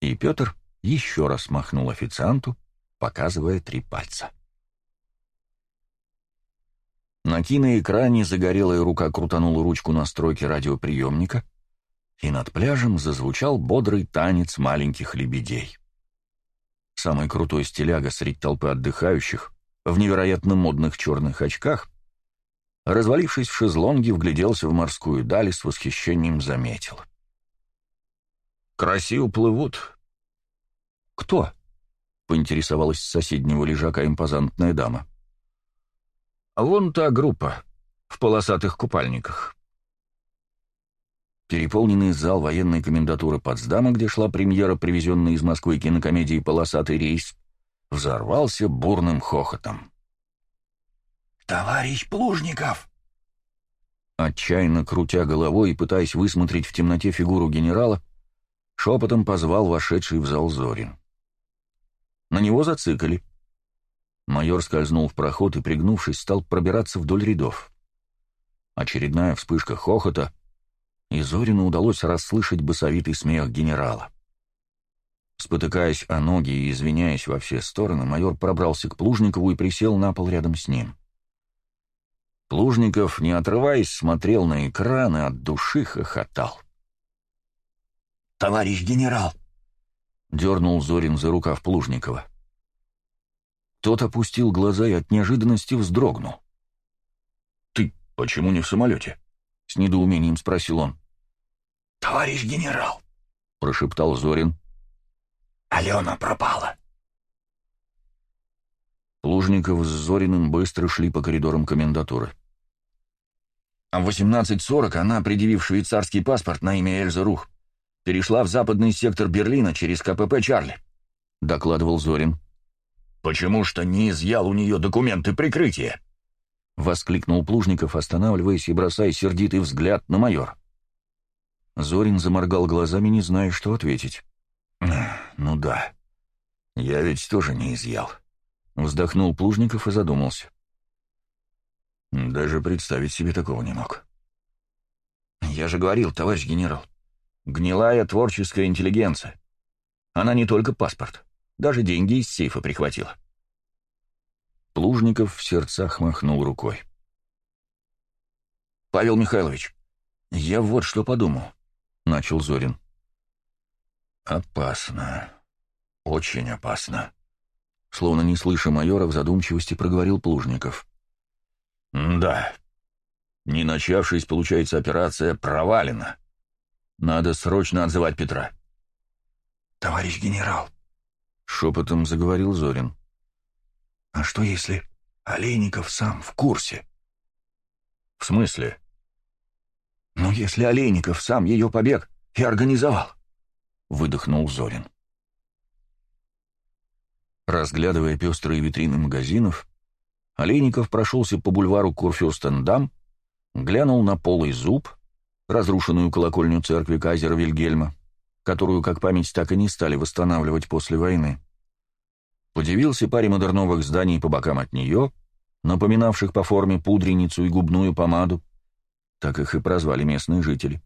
И Петр еще раз махнул официанту, показывая три пальца. На киноэкране загорелая рука крутанула ручку настройки радиоприемника — и над пляжем зазвучал бодрый танец маленьких лебедей. Самый крутой стиляга среди толпы отдыхающих, в невероятно модных черных очках, развалившись в шезлонге, вгляделся в морскую даль и с восхищением заметил. «Красиво плывут». «Кто?» — поинтересовалась с соседнего лежака импозантная дама. «Вон та группа, в полосатых купальниках». Переполненный зал военной комендатуры Потсдама, где шла премьера, привезенная из Москвы кинокомедии «Полосатый рейс», взорвался бурным хохотом. «Товарищ Плужников!» Отчаянно крутя головой и пытаясь высмотреть в темноте фигуру генерала, шепотом позвал вошедший в зал Зорин. На него зацикали. Майор скользнул в проход и, пригнувшись, стал пробираться вдоль рядов. Очередная вспышка хохота — и Зорину удалось расслышать басовитый смех генерала. Спотыкаясь о ноги и извиняясь во все стороны, майор пробрался к Плужникову и присел на пол рядом с ним. Плужников, не отрываясь, смотрел на экран и от души хохотал. «Товарищ генерал!» — дернул Зорин за рукав Плужникова. Тот опустил глаза и от неожиданности вздрогнул. «Ты почему не в самолете?» — с недоумением спросил он. «Товарищ генерал!» — прошептал Зорин. «Алена пропала!» Плужников с Зориным быстро шли по коридорам комендатуры. А в 18.40 она, предъявив швейцарский паспорт на имя Эльза Рух, перешла в западный сектор Берлина через КПП «Чарли», — докладывал Зорин. «Почему что не изъял у нее документы прикрытия?» — воскликнул Плужников, останавливаясь и бросая сердитый взгляд на майор. Зорин заморгал глазами, не зная, что ответить. «Ну да, я ведь тоже не изъял», — вздохнул Плужников и задумался. «Даже представить себе такого не мог». «Я же говорил, товарищ генерал, гнилая творческая интеллигенция. Она не только паспорт, даже деньги из сейфа прихватила». Плужников в сердцах махнул рукой. «Павел Михайлович, я вот что подумал», — начал Зорин. «Опасно. Очень опасно», — словно не слыша майора в задумчивости проговорил Плужников. «Да. Не начавшись, получается, операция провалена. Надо срочно отзывать Петра». «Товарищ генерал», — шепотом заговорил Зорин. «А что, если Олейников сам в курсе?» «В смысле?» «Ну, если Олейников сам ее побег и организовал», — выдохнул Зорин. Разглядывая пестрые витрины магазинов, Олейников прошелся по бульвару Курфюрстендам, глянул на полый зуб, разрушенную колокольню церкви Казера Вильгельма, которую, как память, так и не стали восстанавливать после войны. Подивился паре модерновых зданий по бокам от нее, напоминавших по форме пудреницу и губную помаду, так их и прозвали местные жители.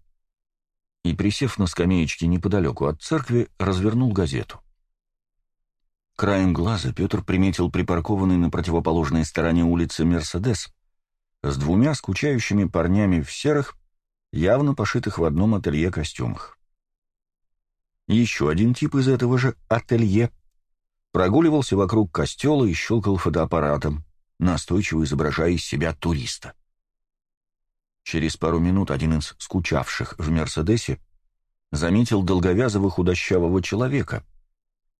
И, присев на скамеечке неподалеку от церкви, развернул газету. Краем глаза Петр приметил припаркованный на противоположной стороне улицы «Мерседес» с двумя скучающими парнями в серых, явно пошитых в одном ателье костюмах. Еще один тип из этого же ателье прогуливался вокруг костела и щелкал фотоаппаратом, настойчиво изображая из себя туриста. Через пару минут один из скучавших в «Мерседесе» заметил долговязого худощавого человека,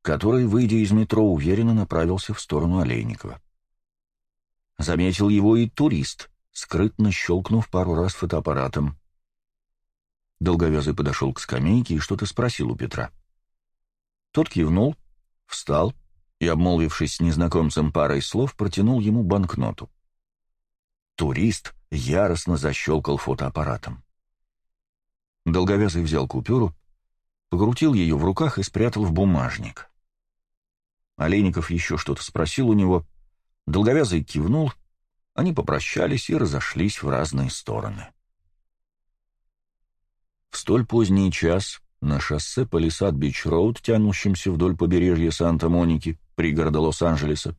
который, выйдя из метро, уверенно направился в сторону Олейникова. Заметил его и турист, скрытно щелкнув пару раз фотоаппаратом. Долговязый подошел к скамейке и что-то спросил у Петра. Тот кивнул, встал и, обмолвившись с незнакомцем парой слов, протянул ему банкноту. Турист яростно защелкал фотоаппаратом. Долговязый взял купюру, покрутил ее в руках и спрятал в бумажник. Олейников еще что-то спросил у него, Долговязый кивнул, они попрощались и разошлись в разные стороны. В столь поздний час на шоссе Палисад-Бич-Роуд, тянущемся вдоль побережья Санта-Моники, пригорода Лос-Анджелеса,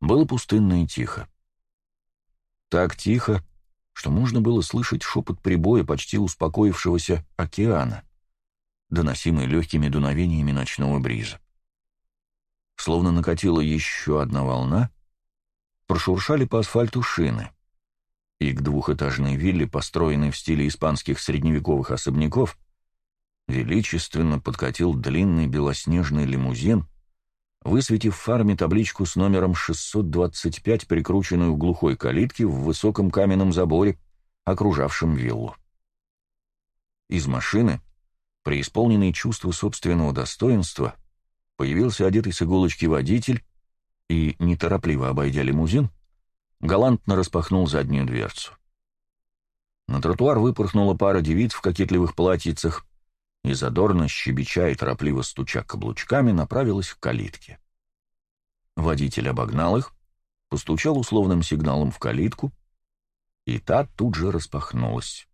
было пустынно и тихо. Так тихо, что можно было слышать шепот прибоя почти успокоившегося океана, доносимый легкими дуновениями ночного бриза. Словно накатила еще одна волна, прошуршали по асфальту шины, и к двухэтажной вилле, построенной в стиле испанских средневековых особняков, величественно подкатил длинный белоснежный лимузин, высветив в фарме табличку с номером 625, прикрученную к глухой калитке в высоком каменном заборе, окружавшем виллу. Из машины, преисполненный чувство собственного достоинства, появился одетый с иголочки водитель и, неторопливо обойдя лимузин, галантно распахнул заднюю дверцу. На тротуар выпорхнула пара девиц в кокетливых платьицах, и задорно, щебеча и торопливо стуча каблучками, направилась к калитке. Водитель обогнал их, постучал условным сигналом в калитку, и та тут же распахнулась.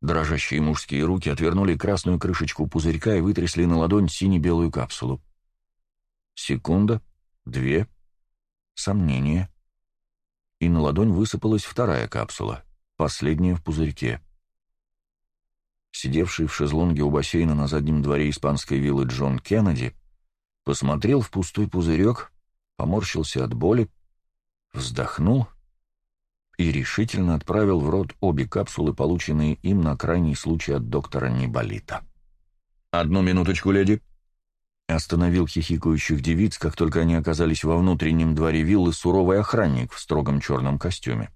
Дрожащие мужские руки отвернули красную крышечку пузырька и вытрясли на ладонь сине-белую капсулу. Секунда, две, сомнение. И на ладонь высыпалась вторая капсула, последняя в пузырьке. Сидевший в шезлонге у бассейна на заднем дворе испанской виллы Джон Кеннеди посмотрел в пустой пузырек, поморщился от боли, вздохнул и решительно отправил в рот обе капсулы, полученные им на крайний случай от доктора Неболита. «Одну минуточку, леди», Остановил хихикающих девиц, как только они оказались во внутреннем дворе виллы, суровый охранник в строгом черном костюме.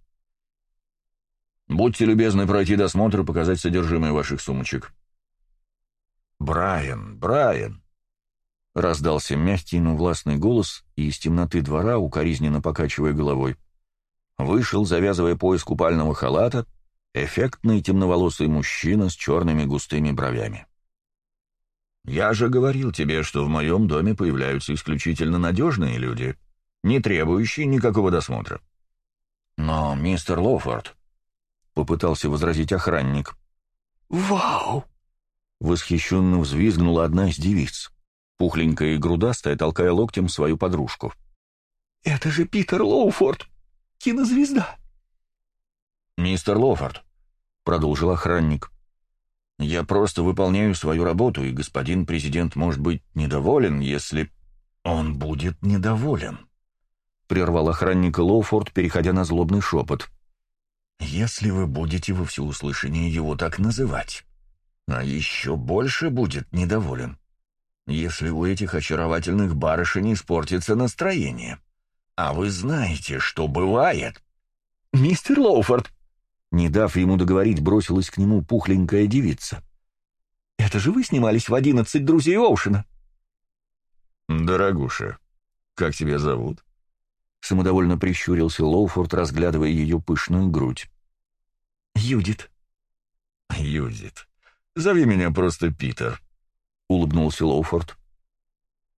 Будьте любезны пройти досмотр и показать содержимое ваших сумочек». «Брайан, Брайан!» Раздался мягкий, но властный голос, и из темноты двора, укоризненно покачивая головой, вышел, завязывая пояс купального халата, эффектный темноволосый мужчина с черными густыми бровями. «Я же говорил тебе, что в моем доме появляются исключительно надежные люди, не требующие никакого досмотра». «Но, мистер Лоуфорд», — попытался возразить охранник. «Вау!» — восхищенно взвизгнула одна из девиц, пухленькая и грудастая, толкая локтем свою подружку. «Это же Питер Лоуфорд, кинозвезда!» «Мистер Лоуфорд», — продолжил охранник, — «я просто выполняю свою работу, и господин президент может быть недоволен, если...» «Он будет недоволен», — прервал охранника Лоуфорд, переходя на злобный шепот. «Если вы будете во всеуслышание его так называть». А еще больше будет недоволен, если у этих очаровательных барышень испортится настроение. А вы знаете, что бывает. «Мистер Лоуфорд!» Не дав ему договорить, бросилась к нему пухленькая девица. «Это же вы снимались в одиннадцать друзей Оушена?» «Дорогуша, как тебя зовут?» Самодовольно прищурился Лоуфорд, разглядывая ее пышную грудь. «Юдит». «Юдит. Зови меня просто Питер», — улыбнулся Лоуфорд.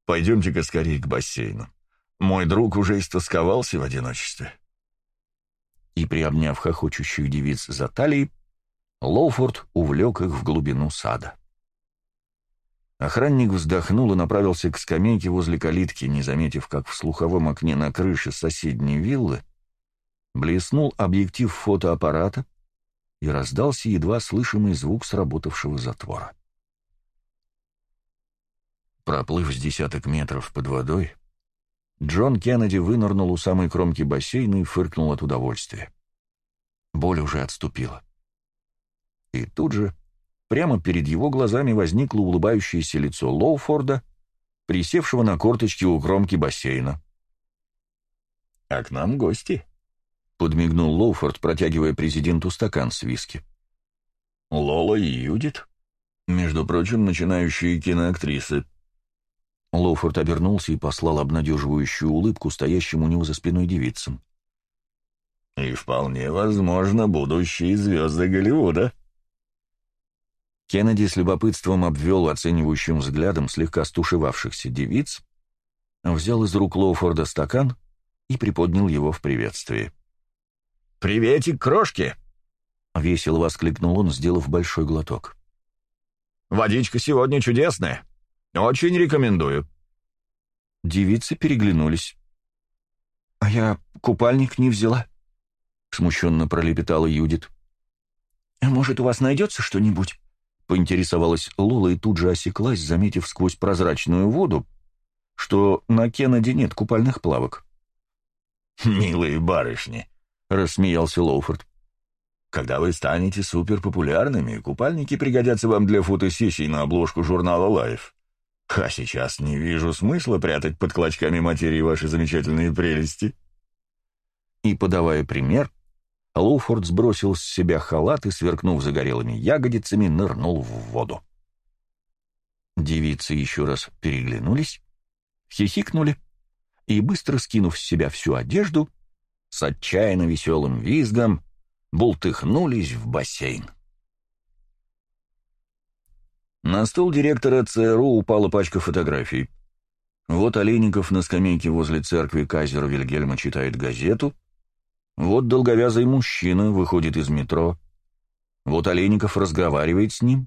«Пойдемте-ка скорее к бассейну. Мой друг уже истосковался в одиночестве». И, приобняв хохочущих девиц за талии, Лоуфорд увлек их в глубину сада. Охранник вздохнул и направился к скамейке возле калитки, не заметив, как в слуховом окне на крыше соседней виллы блеснул объектив фотоаппарата, и раздался едва слышимый звук сработавшего затвора. Проплыв с десяток метров под водой, Джон Кеннеди вынырнул у самой кромки бассейна и фыркнул от удовольствия. Боль уже отступила. И тут же, прямо перед его глазами возникло улыбающееся лицо Лоуфорда, присевшего на корточки у кромки бассейна. «А к нам гости», — подмигнул Лоуфорд, протягивая президенту стакан с виски. «Лола и Юдит, между прочим, начинающие киноактрисы». Лоуфорд обернулся и послал обнадеживающую улыбку стоящему у него за спиной девицам. «И вполне возможно, будущие звезды Голливуда». Кеннеди с любопытством обвел оценивающим взглядом слегка стушевавшихся девиц, взял из рук Лоуфорда стакан и приподнял его в приветствии. «Приветик, крошки!» — весело воскликнул он, сделав большой глоток. «Водичка сегодня чудесная. Очень рекомендую». Девицы переглянулись. «А я купальник не взяла», — смущенно пролепетала Юдит. «А может, у вас найдется что-нибудь?» — поинтересовалась Лола и тут же осеклась, заметив сквозь прозрачную воду, что на Кеннеди нет купальных плавок. «Милые барышни», — рассмеялся Лоуфорд. «Когда вы станете суперпопулярными, купальники пригодятся вам для фотосессий на обложку журнала Life. А сейчас не вижу смысла прятать под клочками материи ваши замечательные прелести». И, подавая пример, Лоуфорд сбросил с себя халат и, сверкнув загорелыми ягодицами, нырнул в воду. Девицы еще раз переглянулись, хихикнули и, быстро скинув с себя всю одежду, с отчаянно веселым визгом бултыхнулись в бассейн. На стол директора ЦРУ упала пачка фотографий. Вот Олейников на скамейке возле церкви Казера Вильгельма читает газету. Вот долговязый мужчина выходит из метро. Вот Олейников разговаривает с ним.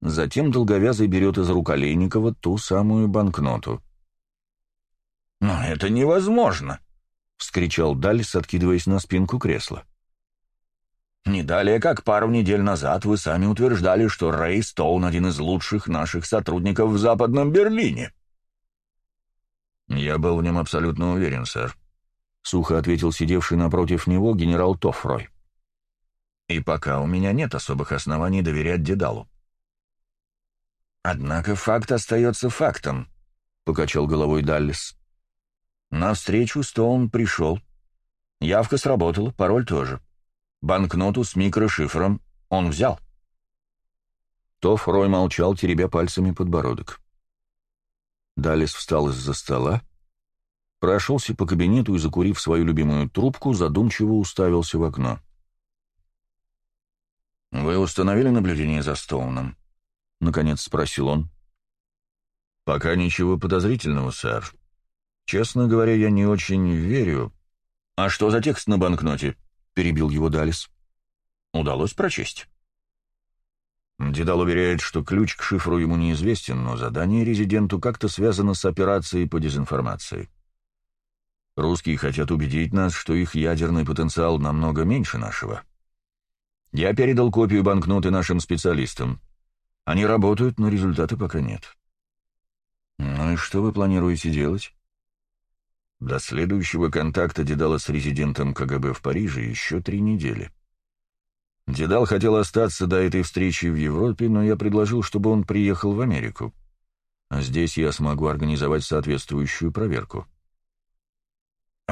Затем долговязый берет из рук Олейникова ту самую банкноту. «Но это невозможно!» — вскричал Даллис, откидываясь на спинку кресла. «Не далее, как пару недель назад вы сами утверждали, что Рэй Стоун — один из лучших наших сотрудников в Западном Берлине». «Я был в нем абсолютно уверен, сэр», — сухо ответил сидевший напротив него генерал Тофрой. «И пока у меня нет особых оснований доверять Дедалу». «Однако факт остается фактом», — покачал головой Даллис. На встречу Стоун пришел. Явка сработала, пароль тоже. банкноту с микрошифром он взял. Тоф Рой молчал, теребя пальцами подбородок. Далис встал из-за стола, прошелся по кабинету и, закурив свою любимую трубку, задумчиво уставился в окно. «Вы установили наблюдение за Стоуном?» — наконец спросил он. «Пока ничего подозрительного, сэр. Честно говоря, я не очень верю». «А что за текст на банкноте?» — перебил его Далис. «Удалось прочесть?» Дедал уверяет, что ключ к шифру ему неизвестен, но задание резиденту как-то связано с операцией по дезинформации. Русские хотят убедить нас, что их ядерный потенциал намного меньше нашего. Я передал копию банкноты нашим специалистам. Они работают, но результата пока нет. Ну и что вы планируете делать? До следующего контакта Дедала с резидентом КГБ в Париже еще три недели. Дедал хотел остаться до этой встречи в Европе, но я предложил, чтобы он приехал в Америку. А здесь я смогу организовать соответствующую проверку.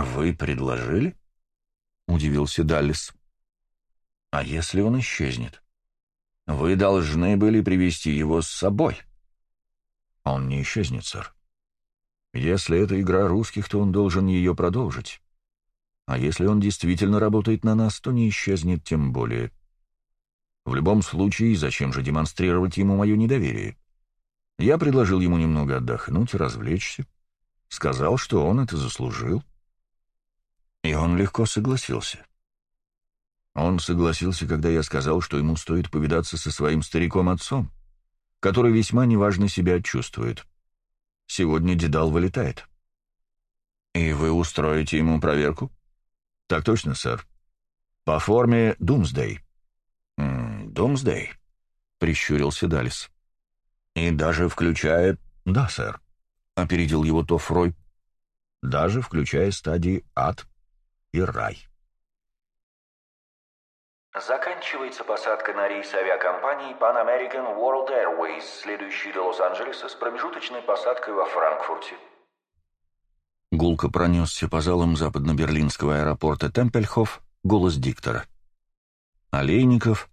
«Вы предложили?» — удивился Даллес. «А если он исчезнет? Вы должны были привести его с собой». «Он не исчезнет, сэр. Если это игра русских, то он должен ее продолжить. А если он действительно работает на нас, то не исчезнет тем более». В любом случае, зачем же демонстрировать ему мое недоверие? Я предложил ему немного отдохнуть, развлечься. Сказал, что он это заслужил. И он легко согласился. Он согласился, когда я сказал, что ему стоит повидаться со своим стариком-отцом, который весьма неважно себя чувствует. Сегодня Дедал вылетает. «И вы устроите ему проверку?» «Так точно, сэр. По форме Думсдей». Домсдей?» — прищурился Далис. «И даже включая...» «Да, сэр», — опередил его Тофрой. «Даже включая стадии ад и рай». Заканчивается посадка на рейс авиакомпании Pan American World Airways, следующий до Лос-Анджелеса с промежуточной посадкой во Франкфурте. Гулко пронесся по залам западно-берлинского аэропорта Темпельхоф голос диктора. Олейников,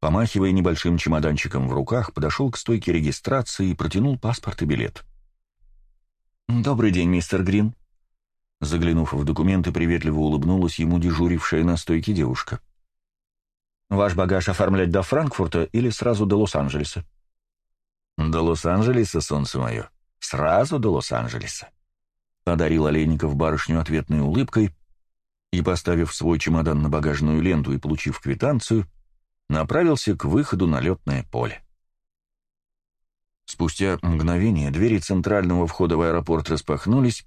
помахивая небольшим чемоданчиком в руках, подошел к стойке регистрации и протянул паспорт и билет. «Добрый день, мистер Грин». Заглянув в документы, приветливо улыбнулась ему дежурившая на стойке девушка. «Ваш багаж оформлять до Франкфурта или сразу до Лос-Анджелеса?» «До Лос-Анджелеса, солнце мое. Сразу до Лос-Анджелеса», — одарил Олейников барышню ответной улыбкой и, поставив свой чемодан на багажную ленту и получив квитанцию, направился к выходу на летное поле. Спустя мгновение двери центрального входа в аэропорт распахнулись,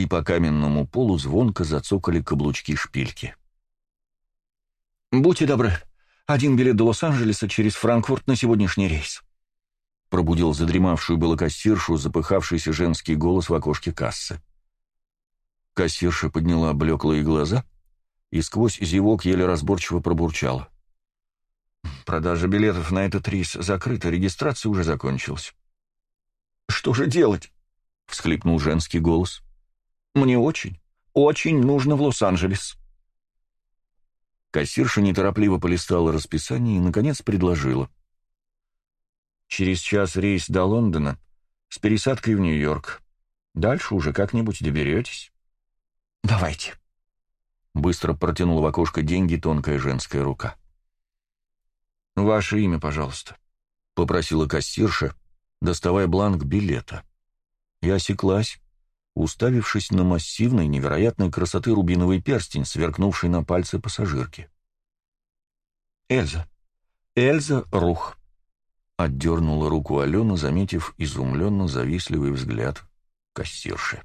и по каменному полу звонко зацокали каблучки шпильки. «Будьте добры, один билет до Лос-Анджелеса через Франкфурт на сегодняшний рейс», пробудил задремавшую было кассиршу запыхавшийся женский голос в окошке кассы. Кассирша подняла блеклые глаза и сквозь зевок еле разборчиво пробурчала. Продажа билетов на этот рейс закрыта, регистрация уже закончилась. «Что же делать?» — всхлипнул женский голос. «Мне очень, очень нужно в Лос-Анджелес». Кассирша неторопливо полистала расписание и, наконец, предложила. «Через час рейс до Лондона с пересадкой в Нью-Йорк. Дальше уже как-нибудь доберетесь». «Давайте». Быстро протянула в окошко деньги тонкая женская рука. «Ваше имя, пожалуйста», — попросила кассирша, доставая бланк билета. И осеклась, уставившись на массивный, невероятной красоты рубиновый перстень, сверкнувший на пальце пассажирки. «Эльза. Эльза Рух», — отдернула руку Алена, заметив изумленно завистливый взгляд кассирши.